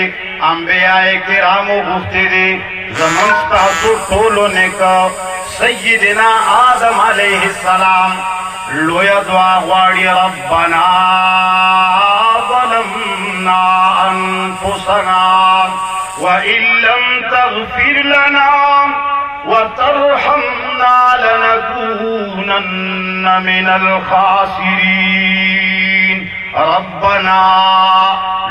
انبیاء کرامو گفتے دے. زمن ستاسو ٹولو نے کا سیدنا آدم علیہ السلام، لویا دعا غواڑی ربنا، ظلمنا انفسنا وإن لم تغفر لنا وترحمنا لنكونن من الخاسرين ربنا،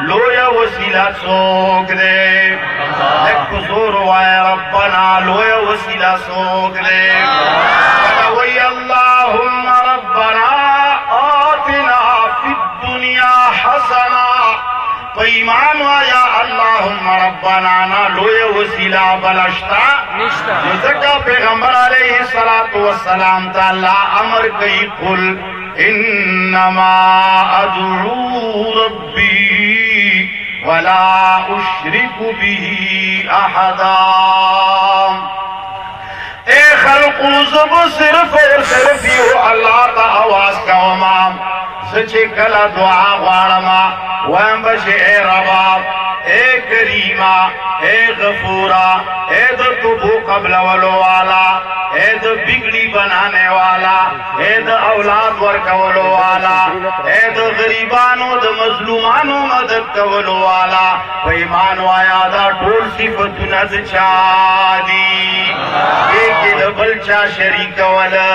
لویا وسیلہ سوک دے۔ ایک زور وائے ربنا، لویا وسیلہ سوک دے۔ پیمان آیا اللہم ربنا نا لویا وسیلہ بلشتا۔ ذکا پیغمبر علیہ السلام تعالی امر کئی قل انما ادعو ربی ولا اشرک به احدا۔ اے خلقو زب صرف اور صرف یو اللہ تا آواز کا امام سچے کلا دعا غارما ویم بشی اے رباب اے کریما اے غفورا اے دو تبو قبل ولو والا، اے دو بگڑی بنانے والا، اے دو اولاد ورکولو والا، اے دو غریبانو دو مظلومانو مدد کولو والا پیمانو آیا دا ٹول صفتنا دچا دی ایک دبل چا شریک والا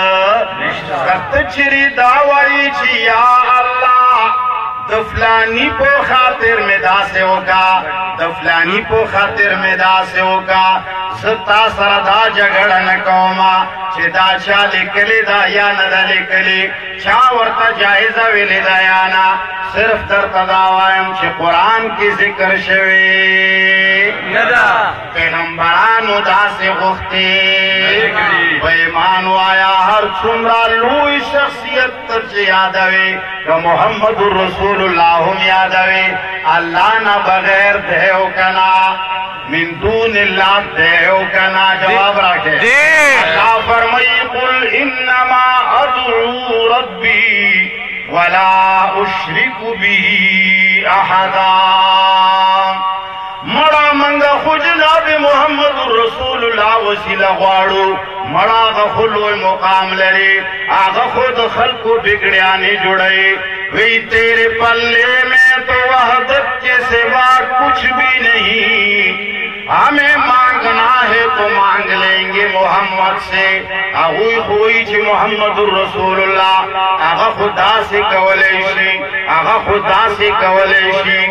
کت چری داوائی چی یا اللہ۔ دفلانی پو خاطر میں دا سے ہوگا دفلانی پو خاطر میں دا سے ہوگا۔ ستا سردا جگڑ نکوما چی دا چا لکلی دا یا ندا لکلی۔ چا ورطا جائزہ ویلی دا یا نا۔ صرف در تداوائم چی قرآن کی ذکر شوی۔ ندا پیغمبرانو دا سے غختی پیمانو آیا ہر سمرا لوی شخصیت تر چی یادوی۔ کہ محمد رسول اللہ ہم یادوی اللہ نہ بغیر دیو کنا من دون اللہ دیو کنا جواب رکھے دے اللہ فرمائی قل انما ادعو ربی ولا اشرک به احدا۔ مڑا منگا خود جناب محمد رسول اللہ وسیلہ غواړو مڑا غخلو مقام لري آغا خود خلق بگڑیانے جڑے. وی تیرے پلے میں تو وحدت کے سوا کچھ بھی نہیں. ہمیں مانگنا ہے تو مانگ لیں گے محمد سے. اگوی خوئی چھ محمد الرسول اللہ. آغا خدا سے کولیشی آغا خدا سے کولیشی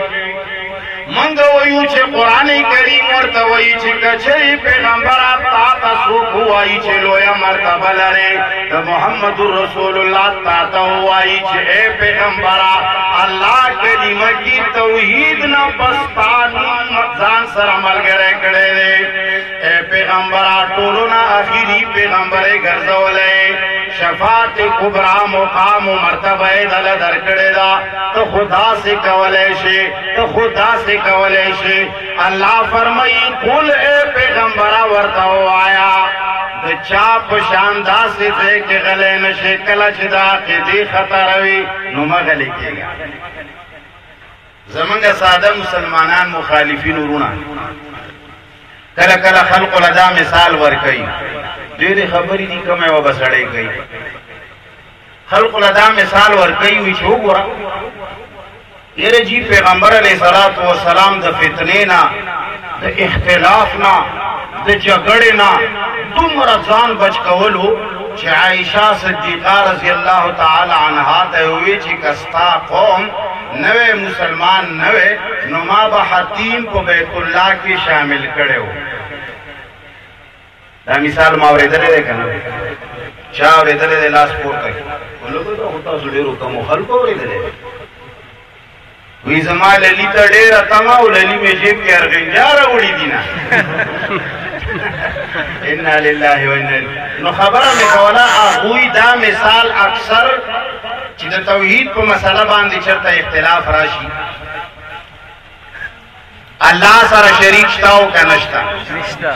منگ ویو چھے قرآن کریم ورطوئی چھے کچھری پیغمبر تا تا سوک ہوائی چھے لویا مرتبہ لرے تا محمد رسول اللہ تا تا ہوائی چھے اے پیغمبر اللہ کریمہ کی توحید نہ بستانی مقزان سر عمل گرے کڑے دے۔ اے پیغمبر ٹولونا آخری پیغمبر گرزولے شفاعت کبرا مقام و مرتبہ دل در کڑے دا، تو خدا سے کولے شے تو خدا سے کولے شے اللہ فرمائی، قل اے پیغمبرہ ورتاو آیا۔ د چاپ شاندا سے دے کے غلے نشے، کلچ دا کے دی خطر ہوئی۔ نو مغلی کے گا زمانگا سادہ مسلمانان مخالفین رونا۔ کلا کلا خلق لدا مثال ور کئی دیر خبری دی کم ہے وہ بسڑے گئی خلق لدا مثال ور کئی ہوئی چھو گورا یہ جی پیغمبر علیہ الصلوۃ والسلام د فتنے نا د اختلاف نا د جګړې نا دومره ځان بچ کولو چې عائشہ صدیقہ رضی اللہ تعالی عنہا ته وی چې کستا قوم نوے مسلمان نوے نما به حتیم په بیت الله کې شامل کړو دا مثال ما اورېدلې ده کنه چا اورېدلې ده لاس پورته ولګو ته هوتا سړي کوم خلکو اورېدلې وی زما للی ته ډېر تما او للی می جیب کې ارغنجار وړي دینه ان لله و نو خبره مې کوله هغوی دا مثال اکثر چې د توحید په مسله باندې چرته اختلاف راشي. الله سره شریک که نشته. نشتا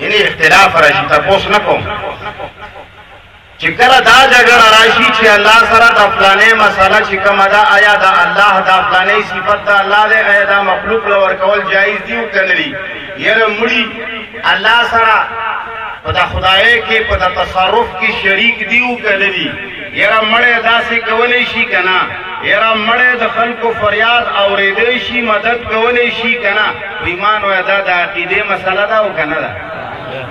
یعنی اختلاف راشي تاسو نه کوم چې کله دا جګړه راشي چې الله سره د فلانې مسله چې کومه ده آیا د الله د فلانې صفت د الله دی آیا دا مخلوق له ورکول جایز دی او کنه دی یره مړي الله سره په د خدای کې په د تصرف کې شریک دی او کنه دی یره مړې داسې کولې شي کنه یره مړې د خلکو فریاد اورېدې شي مدد کولې شي کنه ایمان او ادا د عقیده مسله ده او کنه ده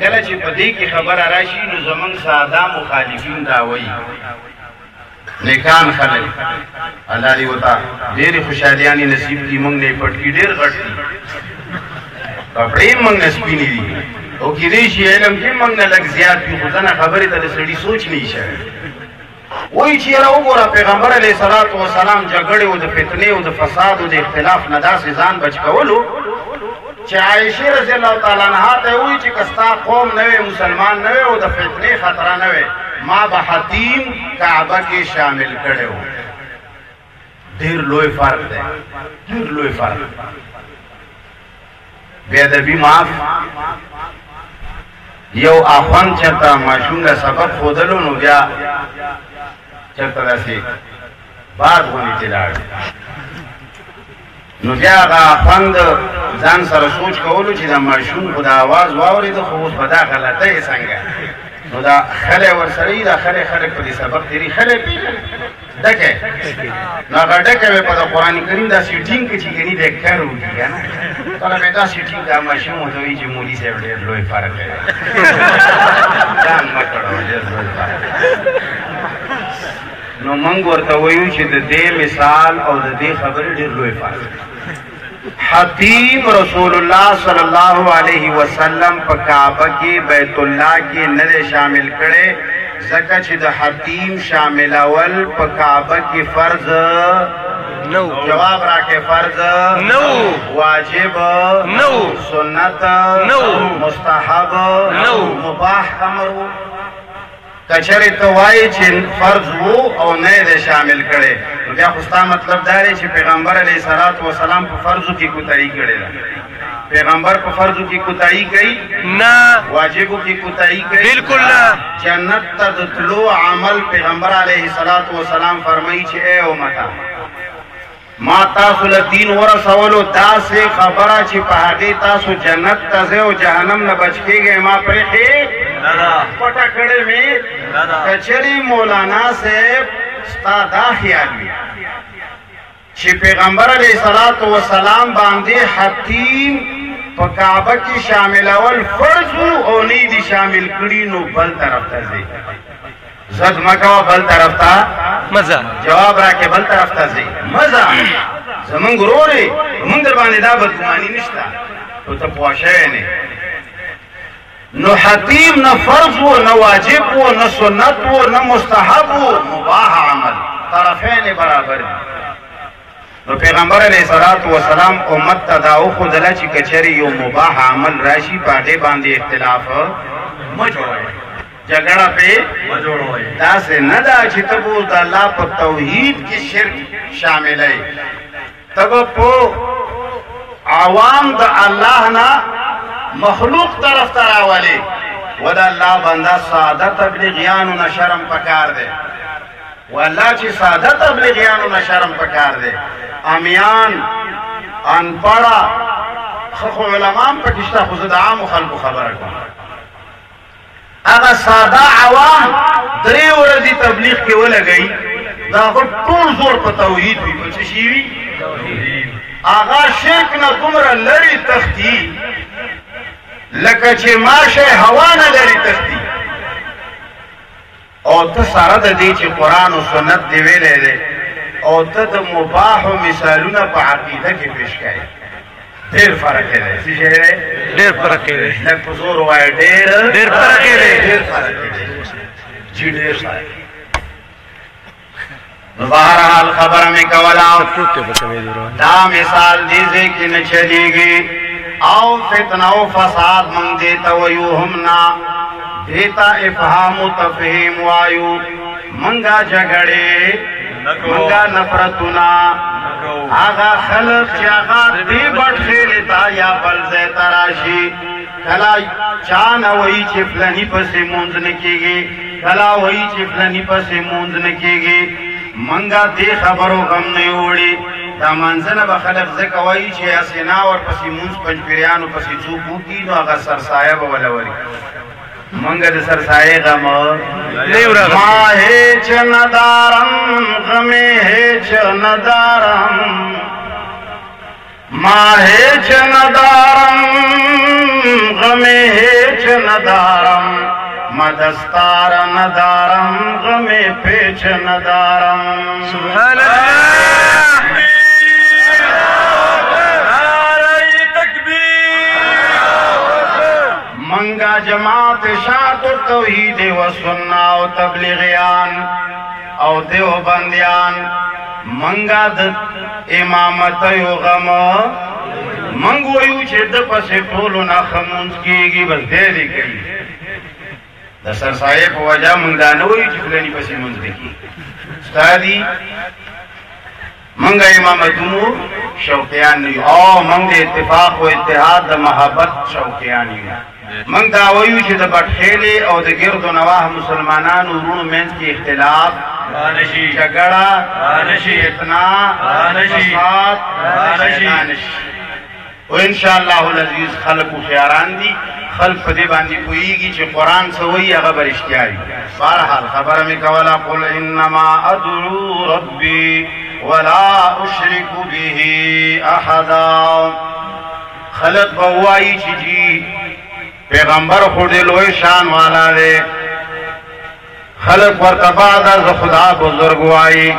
کله چې په دې کې خبره راشي، نو زمونږ ساده مخالفین دا وایي. نیکان خلک. الله دې وتا ډېرې خوشحالیانې نصیب دي موږ نه پټ کې ډېر غټ دي کپړې موږ نه سپینې دي. او کې دې شي علم کې موږ نه لږ زیات دي خو ځنه خبرې ته د سوچ نه شي. وای چې را وګوره، پیغمبر علیه الصلاۃ والسلام جګړې او د فتنې او د فساد او د اختلاف نه داسې ځان بچ کولو چې عائشه رضی الله تعالی عنها ته وی چې کستا قوم نه مسلمان نه او د فتنې خطر نه وي ما به حتیم کعبه کې شامل کړو ډیر لوی فرق دی ډیر لوی فرق۔ بے ادبی معاف۔ یو اخوان چرته ماشوم له سبق خودلو نو بیا چرته داسې باد غونی تلاړ نو بیا غا خوند ځان سره سوچ کولو چې دا مرشون خدا دا آواز واوري د خو اوس په دا غلطه یې څنګه؟ نو دا خلی ورسره دا خلی خلک په دې سبق تیری خلی ډکه نو هغه ډکه به په د قرآن کریم دا سیټینګ کې چې یعنی ګني دی کار وکړي نه یعنی. ترې به دا سیټینګ دا ماشوم ورته دوی چې مولي سره ډېر لوی فرق دی ځان مکړه ډېر لوی فرق نو مونږ ورته وایو چې د دې مثال او د دې خبرې ډېر لوی حتیم رسول الله صلی الله علیه وسلم په کعبه کې بیت الله کې نه شامل کړي ځکه چې د حتیم شامل اول په کعبه کې فرض نو جواب راکې فرض نو. واجب نو. سنت نو. مستحب نو. مباح امر کچری ته وایي چې فرض وو او نه دې شامل کړي نو بیا خو مطلب دا دی چې پیغمبر علیه الصلاۃ والسلام په فرضو کې کوتاهي کړې ده. پیغمبر په فرضو کې کوتاهي کوي؟ نا واجبو کې کوتاهي کوي؟ بالکل نه. جنت طلوع عمل پیغمبر علیه الصلاۃ والسلام فرمایي چې اے امتا ما تاسو دین ورسولو داسې خبره چې په هغه تاسو جنت ته ځئ او جهنم نه بچ کېږئ ما پرېښې پټه کړې وي کچری مولانا صاحب ستا دا خیال وي چې پیغمبر علیه الصلاۃ والسلام باندې حتیم په کعبه کې شامل اول فرض وو او نه دي شامل کړي نو بل طرف ته ځي زد مکو بل طرف ته مزه جواب را کې بل طرف ته ځي مزه زمون ګوروري موږ در باندې دا بدګماني نشته ته پوښښ نه نو حتیم نه فرض وو نه واجب وو نه سنت وو نه مستحب وو مباح عمل. طرفین برابر دي. نو پیغمبر علیہ الصلوۃ والسلام امت ته دا او خدلا چې کچری یو مباح عمل راشي پاګه باندې اختلاف مو جوړوي جګړه په مو جوړوي دا سه نه دا چې تبو د الله په توحید کې شرک شامل ہے تب په عوام د الله نه مخلوق طرف ته راولي. ودا الله بندا ساده تبلیغیانو نه شرم پکار دی. والله چې ساده تبلیغیانو نه شرم پکار دی. امیان انپړه خو علماء پکشته خو د عام خلکو خبره کوم. هغه ساده عوام درې ورځې تبلیغ کې ولګي دا خو ټول زور په توحید وي. په څه هغه شرک نه دومره لري تختی. لکه چې ماشه هوا نه لري تختی. او ته سره د دې چې قران او سنت دی ویلې ده او ته د مباح مثالونه په عقیده کې پیش کړي ډېر فرق دی څه شی دی؟ ډېر فرق دی. لکه په زور وای ډېر ډېر فرق دی. ډېر فرق دی. جی ډېر فرق بہرحال خبر میں کولا دا مثال دیزے کی نہ چلیگی او فتنہ و فساد من دیتا ویو ہمنا دیتا افہام و تفہیم وایو منگا جگڑے منگا نفرتنا آغا خلق چی آغا دی بٹ خیلتا یا بلزے تراشی۔ کلا چان وئی چی فلنی پسی مونز نکیگی۔ کلا وئی چی فلنی پسی مونز نکیگی۔ منگا دی خبرو غم نیوڑی دا منزل به خلق ځکه وایي چې اسینا ور پسې مونږ پنځپیریانو پسې څوک وکړي نو هغه سرسایه به ولوري منګه د سرسایه غم۔ نه ورغلی. ما هیچ ندارم غم هیچ ندارم۔ ما هیچ ندارم غم هیچ ندارم۔ مدستار ندارم غم پیچ ندارم سبحان اللہ منگا جماعت شاعت و توحید و سننا و تبلیغیان او دیو بندیان منگا د امامت یو غم منگ ویو چې د پسې ټولو نه خمونځ کیږي بس دې دی کوي د سرسایه په وجه منګ دا نه ویو چې فلانی پسې مونږ دکی استادی منگا امامتونو شوقیان نیو او منگ د اتفاق و اتحاد د محبت شوقیان نیو منگ داویو چې د بټخیلی او د گرد و نواح مسلمانانو ورونو منځ کې اختلاف جګړه رانشی فتنه رانشی فساد رانشی و ان شاء الله العزیز خلق خیاران دي خلق په باندې پويږي چې قران څه وایي هغه برشتیا وي بهرحال خبره مې کوله قل انما ادعو ربي ولا اشرك به احدا. خلق بوایي چې جی پیغمبر خو دې لوی شان والا دی خلق ورته بعد از خدا بزرگ وایي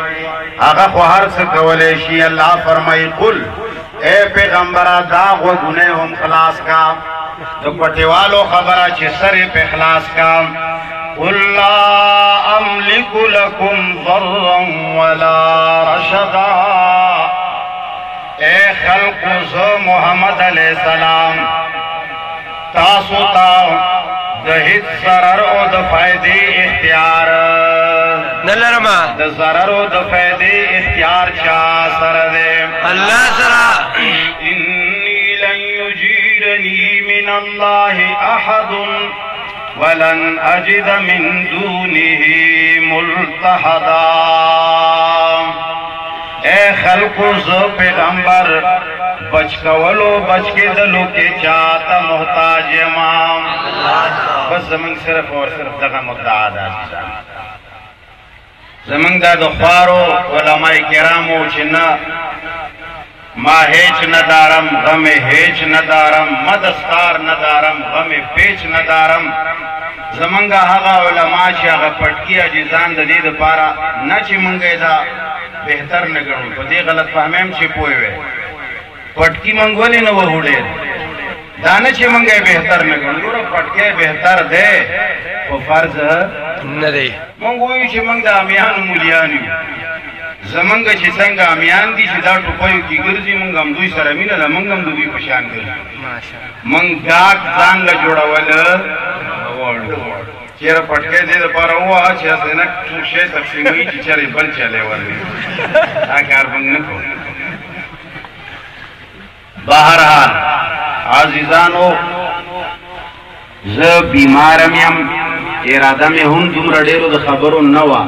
هغه خو هر څه کولای شي الله فرمایي قل اے پیغمبر دا غوونه هم خلاص کا. د پټیوالو خبره چې سر په خلاص کا. قل لا املك لكم ضرا ولا رشدا. اے خلق زو محمد علیہ السلام، تاسو تا د هیڅ ضرر او د فائدې اختیار نلرما. د ضرر او د فائدې اختیار چا سره ده اللہ سرا إني لن يجيرني من الله أحد ولن أجد من دونه ملتحدا. اے خلق زو پیغمبر بچ کولو بچ کے دلو کے چاہتا محتاج امام. بس زمن صرف اور صرف دغه مدعا ده عزیزان دا د خوارو علماء کرامو چې نه، ما هیچ ندارم غم هیچ ندارم مدستار ندارم غم پیچ ندارم زمنګ هغه علما چې هغه پټکی عجیزان د دې لپاره نه چې مونږه دا بهتر نه ګڼو. په دې غلط فهمیم چې پوي وي پټکی منګولې نه وهوړې دانه چې مونږه بهتر نه ګڼو ګوره پټکی بهتر ده په فرض نه دی مونږ وایو چې مونږ د امیانو مولیان یو زمونږ چې څنګه امیان دي چې دا ټوپیو کې ګرځي مونږ هم دوی سره مینه ده مونږ هم دوی په شان ګرځو مونږ ډاک ځان له جوړول غواړو چیرې پټکې دې لپاره وه چې څوک شی تقسیموي چې چېرې بل چلې ورني دا کار مونږ نه کوو بهرحال عزیزانو، زه بیمارم یم اراده مې هم دومره ډېرو د خبرو نه وه.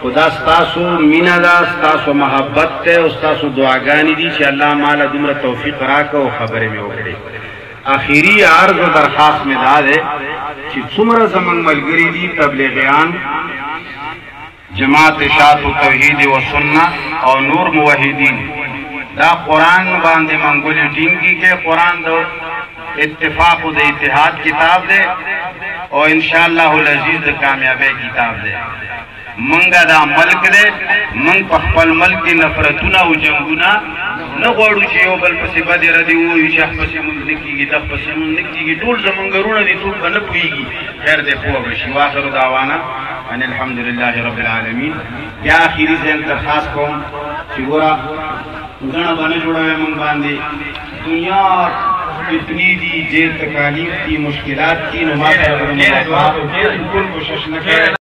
خو دا ستاسو مینه ده، ستاسو محبت ده او ستاسو دعاګانې دي چې الله ماله دومره توفیق راکړه او خبرې مې وکړې. اخیری عرض و درخواست مې دا ده چې څومره زمونږ ملګري دي، تبلیغیان، جماعت اشاعت و توحید و سنت او نور موحدین. دا قرآن منگولی ٹیم کی کہ قرآن دو اتفاق دے اتحاد کتاب دے اور ان شاء العزیز کامیابی کتاب دے منګه دا ملک دی من په خپل ملک کې نفرتونه او جنگونه نه غواړو چې یو بل پسې بده ردی وو چې پسې مونږ نکېږي د پسې مونږ نکېږي ټول زمونږ ورونه دي ټول نه پويږي خیر دې پوه بشي واخر دعوانا ان الحمد لله رب العالمین۔ یا اخیری ځین درخواست کوم چې ګورا غنا باندې جوړوي مونږ باندې دنیا اتنی دی جیل تکالیف تھی مشکلات تھی نماز بالکل کوشش نہ کرے۔